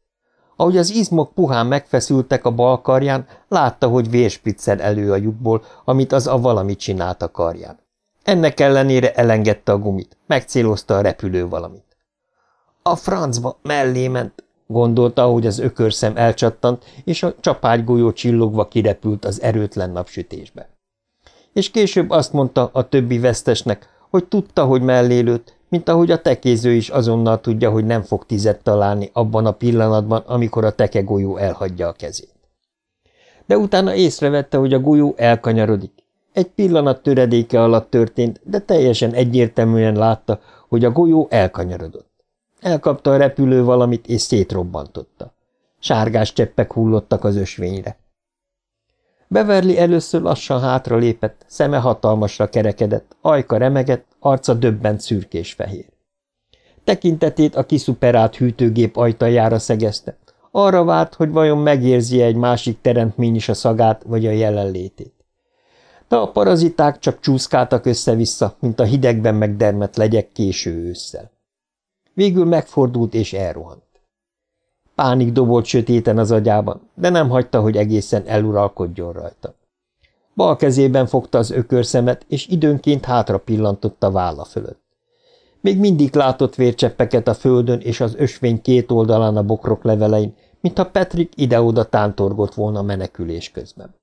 Speaker 1: Ahogy az izmok puhán megfeszültek a bal karján, látta, hogy vérspriccel elő a lyukból, amit az a valamit csinált a karján. Ennek ellenére elengedte a gumit, megcélozta a repülő valamit. A francba mellé ment, gondolta, ahogy az ökörszem elcsattant, és a csapágygolyó csillogva kirepült az erőtlen napsütésbe és később azt mondta a többi vesztesnek, hogy tudta, hogy mellélőtt, mint ahogy a tekéző is azonnal tudja, hogy nem fog tizet találni abban a pillanatban, amikor a tekegolyó elhagyja a kezét. De utána észrevette, hogy a golyó elkanyarodik. Egy pillanat töredéke alatt történt, de teljesen egyértelműen látta, hogy a golyó elkanyarodott. Elkapta a repülő valamit, és szétrobbantotta. Sárgás cseppek hullottak az ösvényre. Beverly először lassan hátra lépett, szeme hatalmasra kerekedett, ajka remegett, arca döbbent szürkés-fehér. Tekintetét a kiszuperált hűtőgép ajtajára szegezte. Arra várt, hogy vajon megérzi egy másik teremtmény is a szagát vagy a jelenlétét. De a paraziták csak csúszkáltak össze-vissza, mint a hidegben megdermet legyek késő ősszel. Végül megfordult és elrohant. Pánik dobolt sötéten az agyában, de nem hagyta, hogy egészen eluralkodjon rajta. Bal kezében fogta az ökörszemet, és időnként hátra pillantott a válla fölött. Még mindig látott vércseppeket a földön és az ösvény két oldalán a bokrok levelein, mintha Patrick ide-oda tántorgott volna menekülés közben.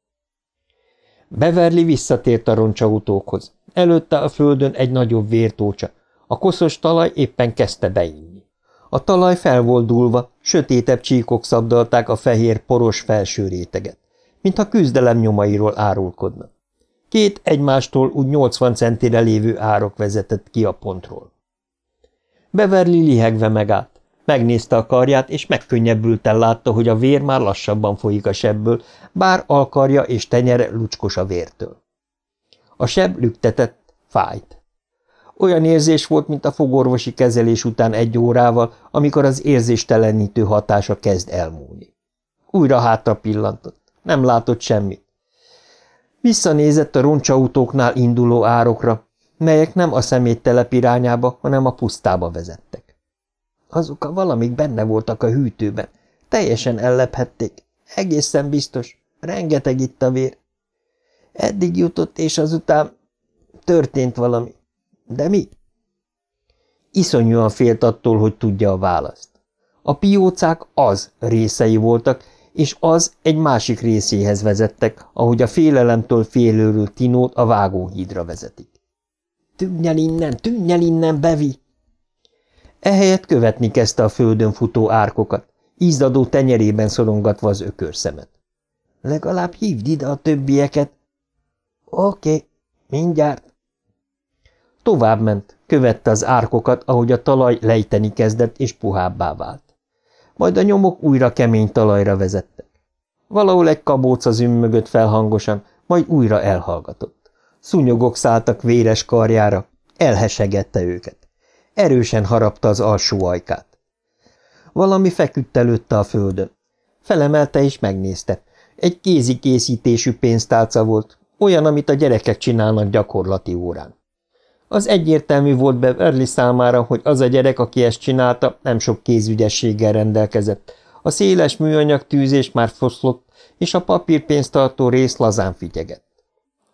Speaker 1: Beverly visszatért a roncsautókhoz. Előtte a földön egy nagyobb vértócsa. A koszos talaj éppen kezdte beinni. A talaj fel volt dúlva, sötétebb csíkok szabdalták a fehér poros felső réteget, mintha küzdelem nyomairól árulkodna. Két egymástól úgy 80 centire lévő árok vezetett ki a pontról. Beverly lihegve megállt. Megnézte a karját, és megkönnyebbülten látta, hogy a vér már lassabban folyik a sebből, bár alkarja és tenyere lucskos a vértől. A seb lüktetett, fájt. Olyan érzés volt, mint a fogorvosi kezelés után egy órával, amikor az érzéstelenítő hatása kezd elmúlni. Újra hátra pillantott. Nem látott semmit. Visszanézett a roncsautóknál induló árokra, melyek nem a szeméttelep irányába, hanem a pusztába vezettek. Azok a valamik benne voltak a hűtőben. Teljesen ellephették. Egészen biztos. Rengeteg itt a vér. Eddig jutott, és azután történt valami. De mi? Iszonyúan félt attól, hogy tudja a választ. A piócák az részei voltak, és az egy másik részéhez vezettek, ahogy a félelemtől félőrült Tinót a vágóhídra vezetik. Tűnj el innen, tűnj innen, Bevi! Ehelyett követni kezdte a földön futó árkokat, ízdadó tenyerében szorongatva az ökörszemet. Legalább hívd ide a többieket. Oké, mindjárt. Továbbment, követte az árkokat, ahogy a talaj lejteni kezdett és puhábbá vált. Majd a nyomok újra kemény talajra vezettek. Valahol egy kabóca zümmögött felhangosan, majd újra elhallgatott. Szúnyogok szálltak véres karjára, elhesegette őket. Erősen harapta az alsó ajkát.
Speaker 2: Valami feküdt előtte a földön. Felemelte és megnézte. Egy kézi készítésű pénztálca volt, olyan, amit a gyerekek csinálnak gyakorlati órán. Az egyértelmű volt Beverly számára, hogy az a gyerek, aki ezt csinálta, nem sok kézügyességgel rendelkezett. A széles műanyag tűzés már foszlott, és a papírpénztartó rész lazán figyegett.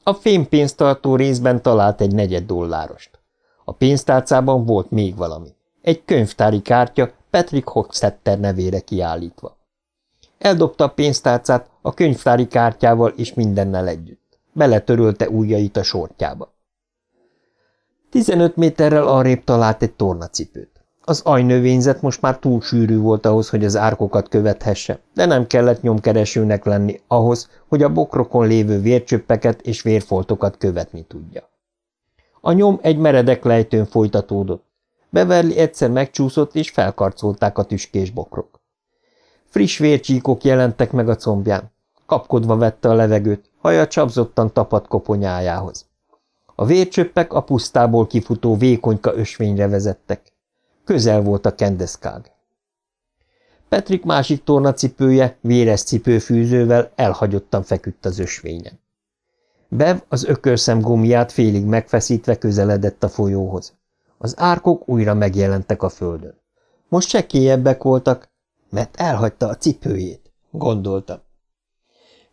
Speaker 2: A fémpénztartó részben talált egy negyed dollárost. A pénztárcában volt még valami. Egy könyvtári kártya Patrick Hockstetter nevére kiállítva. Eldobta a pénztárcát a könyvtári kártyával és mindennel együtt. Beletörölte ujjait a sortjába. Tizenöt méterrel arrébb talált egy tornacipőt. Az ajnövényzet most már túl sűrű volt ahhoz, hogy az árkokat követhesse, de nem kellett nyomkeresőnek lenni ahhoz, hogy a bokrokon lévő vércsöppeket és vérfoltokat követni tudja. A nyom egy meredek lejtőn folytatódott. Beverly egyszer megcsúszott, és felkarcolták a tüskés bokrok. Friss vércsíkok jelentek meg a combján. Kapkodva vette a levegőt, haja csapzottan tapadt koponyájához. A vércsöppek a pusztából kifutó vékonyka ösvényre vezettek. Közel volt a kendeszkág. Petrik másik tornacipője, véres cipőfűzővel elhagyottan feküdt az ösvényen. Bev az ökörszem gumiát félig megfeszítve közeledett a folyóhoz. Az árkok újra megjelentek a földön. Most sekélyebbek voltak, mert elhagyta a cipőjét, gondolta.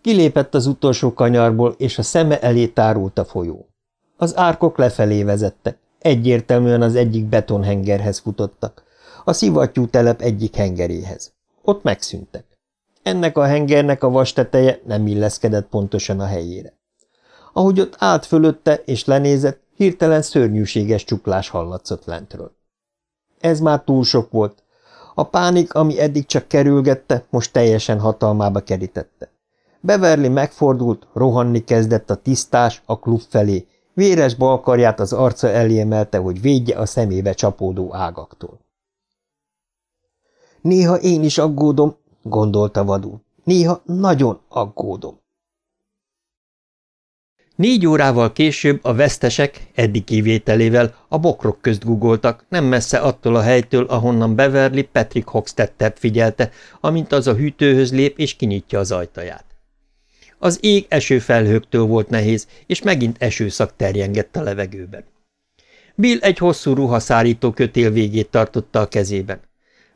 Speaker 2: Kilépett az utolsó kanyarból, és a szeme elé tárult a folyó. Az árkok lefelé vezettek, egyértelműen az egyik betonhengerhez futottak, a szivattyú telep egyik hengeréhez. Ott megszűntek. Ennek a hengernek a vasteteje nem illeszkedett pontosan a helyére. Ahogy ott állt fölötte és lenézett, hirtelen szörnyűséges csuklás hallatszott lentről. Ez már túl sok volt. A pánik, ami eddig csak kerülgette, most teljesen hatalmába kerítette. Beverly megfordult, rohanni kezdett a tisztás a klub felé, Véres balkarját az arca elé hogy védje a szemébe csapódó ágaktól. Néha én is aggódom, gondolta vadul. Néha nagyon aggódom. Négy órával később a vesztesek, eddig kivételével, a bokrok közt gugoltak, nem messze attól a helytől, ahonnan Beverly Patrick Hoxtettet figyelte, amint az a hűtőhöz lép és kinyitja az ajtaját. Az ég esőfelhőktől volt nehéz, és megint esőszak terjengett a levegőben. Bill egy hosszú ruhaszárító kötél végét tartotta a kezében.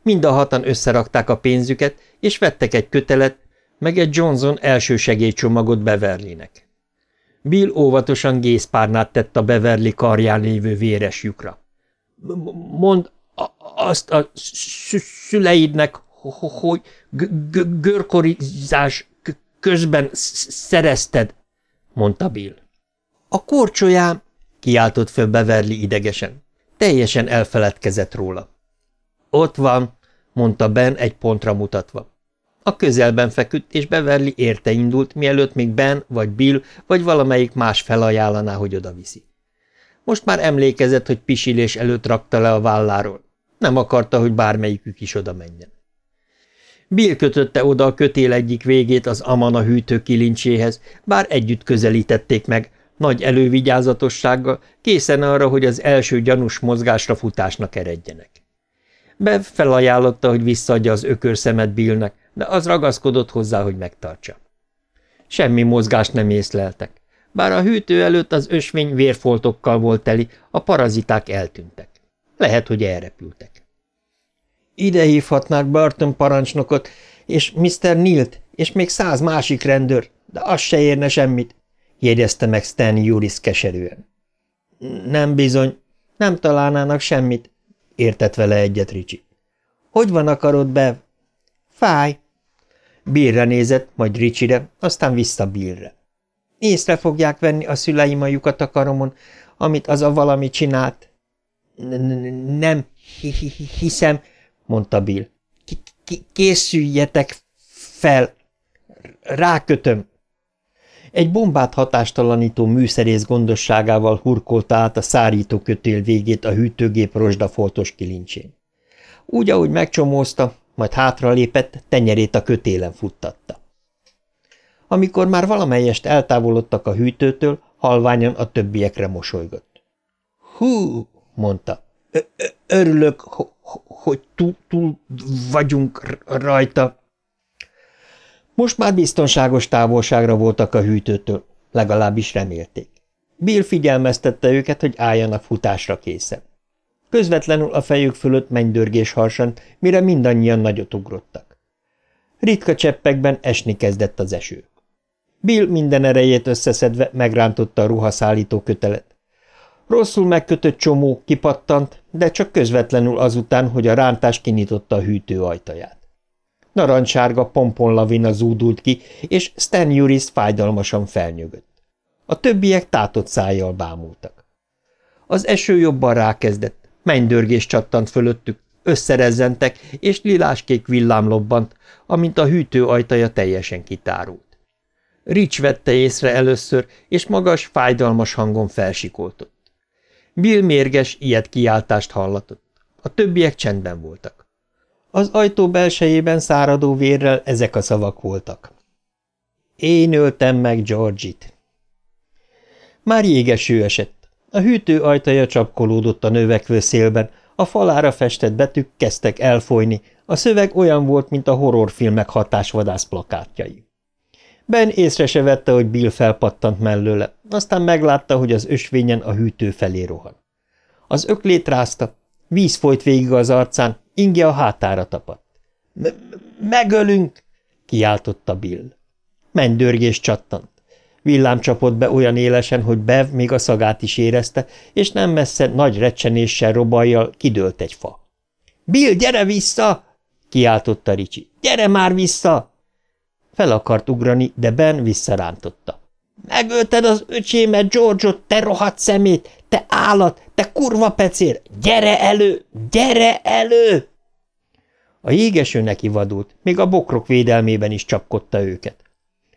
Speaker 2: Mind a hatan összerakták a pénzüket, és vettek egy kötelet, meg egy Johnson elsősegélycsomagot Beverlynek. Bill óvatosan gészpárnát tett a Beverly karján lévő véres lyukra. – Mond azt a szüleidnek, hogy görkorizás közben szerezted, mondta Bill. A korcsolyám, kiáltott föl Beverly idegesen. Teljesen elfeledkezett róla. Ott van, mondta Ben egy pontra mutatva. A közelben feküdt, és Beverly érte indult, mielőtt még Ben vagy Bill vagy valamelyik más felajánlaná, hogy odaviszi. Most már emlékezett, hogy pisilés előtt rakta le a válláról. Nem akarta, hogy bármelyikük is oda menjen. Bill kötötte oda a kötél egyik végét az Amana hűtő kilincséhez, bár együtt közelítették meg, nagy elővigyázatossággal, készen arra, hogy az első gyanús mozgásra futásnak eredjenek. Bev felajánlotta, hogy visszaadja az ökörszemet Billnek, de az ragaszkodott hozzá, hogy megtartsa. Semmi mozgást nem észleltek. Bár a hűtő előtt az ösvény vérfoltokkal volt teli, a paraziták eltűntek. Lehet, hogy elrepültek. Ide hívhatnák Burton parancsnokot, és Mr. Nilt, és még száz másik rendőr, de az se érne semmit, jegyezte meg Stan Juris keserűen. Nem bizony, nem találnának semmit, értett vele egyet Ricsi. Hogy van akarod, Bev? Fáj. Billre nézett, majd Ricsire, aztán vissza Billre. Észre fogják venni a szüleim a lyukat a karomon, amit az a valami csinált. – Nem hiszem, mondta Bill. – Készüljetek fel! Rákötöm! Egy bombát hatástalanító műszerész gondosságával hurkolta át a szárítókötél végét a hűtőgép rozsdafoltos kilincsén. Úgy, ahogy megcsomózta, majd hátralépett, tenyerét a kötélen futtatta. Amikor már valamelyest eltávolodtak a hűtőtől, halványan a többiekre mosolygott. – Hú! – mondta. – Örülök, hogy túl, túl vagyunk rajta. Most már biztonságos távolságra voltak a hűtőtől, legalábbis remélték. Bill figyelmeztette őket, hogy álljanak futásra készen. Közvetlenül a fejük fölött mennydörgés harsant, mire mindannyian nagyot ugrottak. Ritka cseppekben esni kezdett az eső. Bill minden erejét összeszedve megrántotta a ruhaszállító kötelet. Rosszul megkötött csomó kipattant, de csak közvetlenül azután, hogy a rántás kinyitotta a hűtő ajtaját. Narancsárga pomponlavina zúdult ki, és Stan Juris fájdalmasan felnyögött. A többiek tátott szájjal bámultak. Az eső jobban rákezdett, mennydörgés csattant fölöttük, összerezzentek, és liláskék villám lobbant, amint a hűtő ajtaja teljesen kitárult. Rich vette észre először, és magas, fájdalmas hangon felsikoltott. Bill mérges, ilyet kiáltást hallatott. A többiek csendben voltak. Az ajtó belsejében száradó vérrel ezek a szavak voltak. Én öltem meg Georgit. Már jégeső esett. A hűtő ajtaja csapkolódott a növekvő szélben, a falára festett betűk kezdtek elfolyni, a szöveg olyan volt, mint a horrorfilmek hatásvadász plakátjai. Ben észre se vette, hogy Bill felpattant mellőle, aztán meglátta, hogy az ösvényen a hűtő felé rohan. Az öklét rázta, víz folyt végig az arcán, inge a hátára tapadt. – Megölünk! – kiáltotta Bill. Mennydörgés csattant. Villám csapott be olyan élesen, hogy Bev még a szagát is érezte, és nem messze nagy recsenéssel robajjal kidőlt egy fa. – Bill, gyere vissza! – kiáltotta Ricsi. – Gyere már vissza! Fel akart ugrani, de Ben visszarántotta. – Megölted az öcsémet, George-ot, te rohadt szemét! Te állat! Te kurva pecér! Gyere elő! Gyere elő! A jégeső neki vadult, még a bokrok védelmében is csapkodta őket.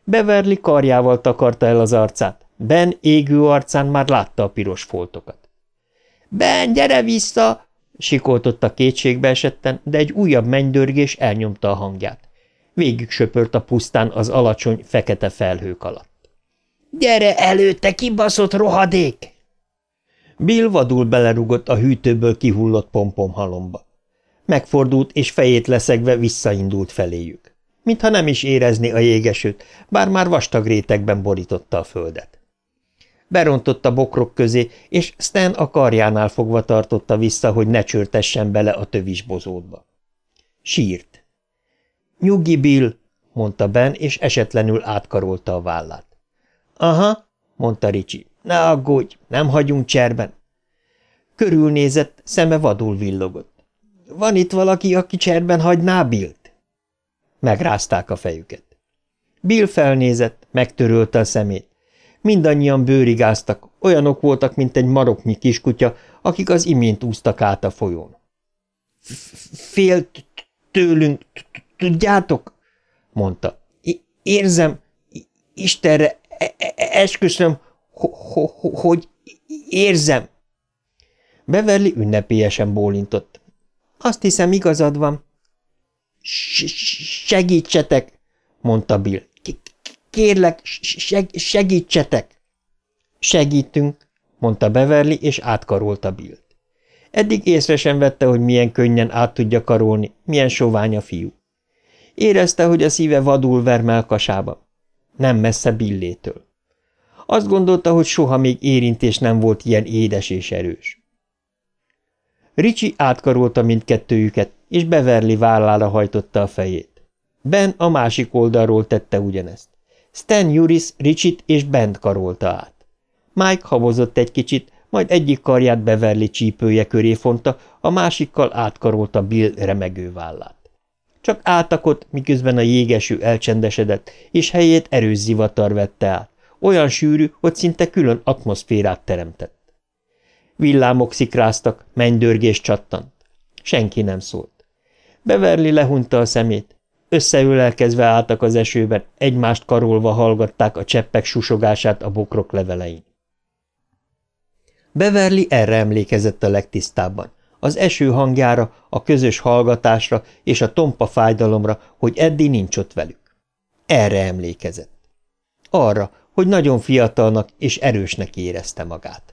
Speaker 2: Beverly karjával takarta el az arcát. Ben égő arcán már látta a piros foltokat. – Ben, gyere vissza! – sikoltotta kétségbe esetten, de egy újabb mennydörgés elnyomta a hangját. Végig söpört a pusztán az alacsony, fekete felhők alatt. – Gyere elő, te kibaszott rohadék! Bill vadul belerugott a hűtőből kihullott pompomhalomba. Megfordult, és fejét leszegve visszaindult feléjük mintha nem is érezni a jégesőt, bár már vastag rétegben borította a földet. Berontott a bokrok közé, és Stan a karjánál fogva tartotta vissza, hogy ne csörtessen bele a tövis bozótba. Sírt. Nyugi, Bill, mondta Ben, és esetlenül átkarolta a vállát. Aha, mondta Ricsi, ne aggódj, nem hagyunk cserben. Körülnézett, szeme vadul villogott. Van itt valaki, aki cserben hagyná Billt? Megrázták a fejüket. Bill felnézett, megtörölte a szemét. Mindannyian bőrigáztak, olyanok voltak, mint egy maroknyi kiskutya, akik az imént úztak át a folyón. – Fél tőlünk, tudjátok? – mondta. – Érzem, Istenre, e, e, esküszöm, hogy érzem. Beverly ünnepélyesen bólintott. – Azt hiszem, igazad van. Segítsetek, mondta Bill. Kérlek, segítsetek. Segítünk, mondta Beverly, és átkarolta Billt. Eddig észre sem vette, hogy milyen könnyen át tudja karolni, milyen sovány a fiú. Érezte, hogy a szíve vadul ver melkasába. Nem messze Billétől. Azt gondolta, hogy soha még érintés nem volt ilyen édes és erős. Ricsi átkarolta mindkettőjüket, és Beverly vállára hajtotta a fejét. Ben a másik oldalról tette ugyanezt. Stan Juris Ricsit és Bent karolta át. Mike habozott egy kicsit, majd egyik karját Beverly csípője köré fonta, a másikkal átkarolta Bill remegő vállát. Csak áltakott, miközben a jégeső elcsendesedett, és helyét erős zivatar vette át, olyan sűrű, hogy szinte külön atmoszférát teremtett. Villámok szikráztak, mennydörgés csattant. Senki nem szólt. Beverly lehunta a szemét. Összeülelkezve álltak az esőben, egymást karolva hallgatták a cseppek susogását a bokrok levelein. Beverly erre emlékezett a legtisztábban. Az eső hangjára, a közös hallgatásra és a tompa fájdalomra, hogy Eddi nincs ott velük. Erre emlékezett. Arra, hogy nagyon fiatalnak és erősnek érezte magát.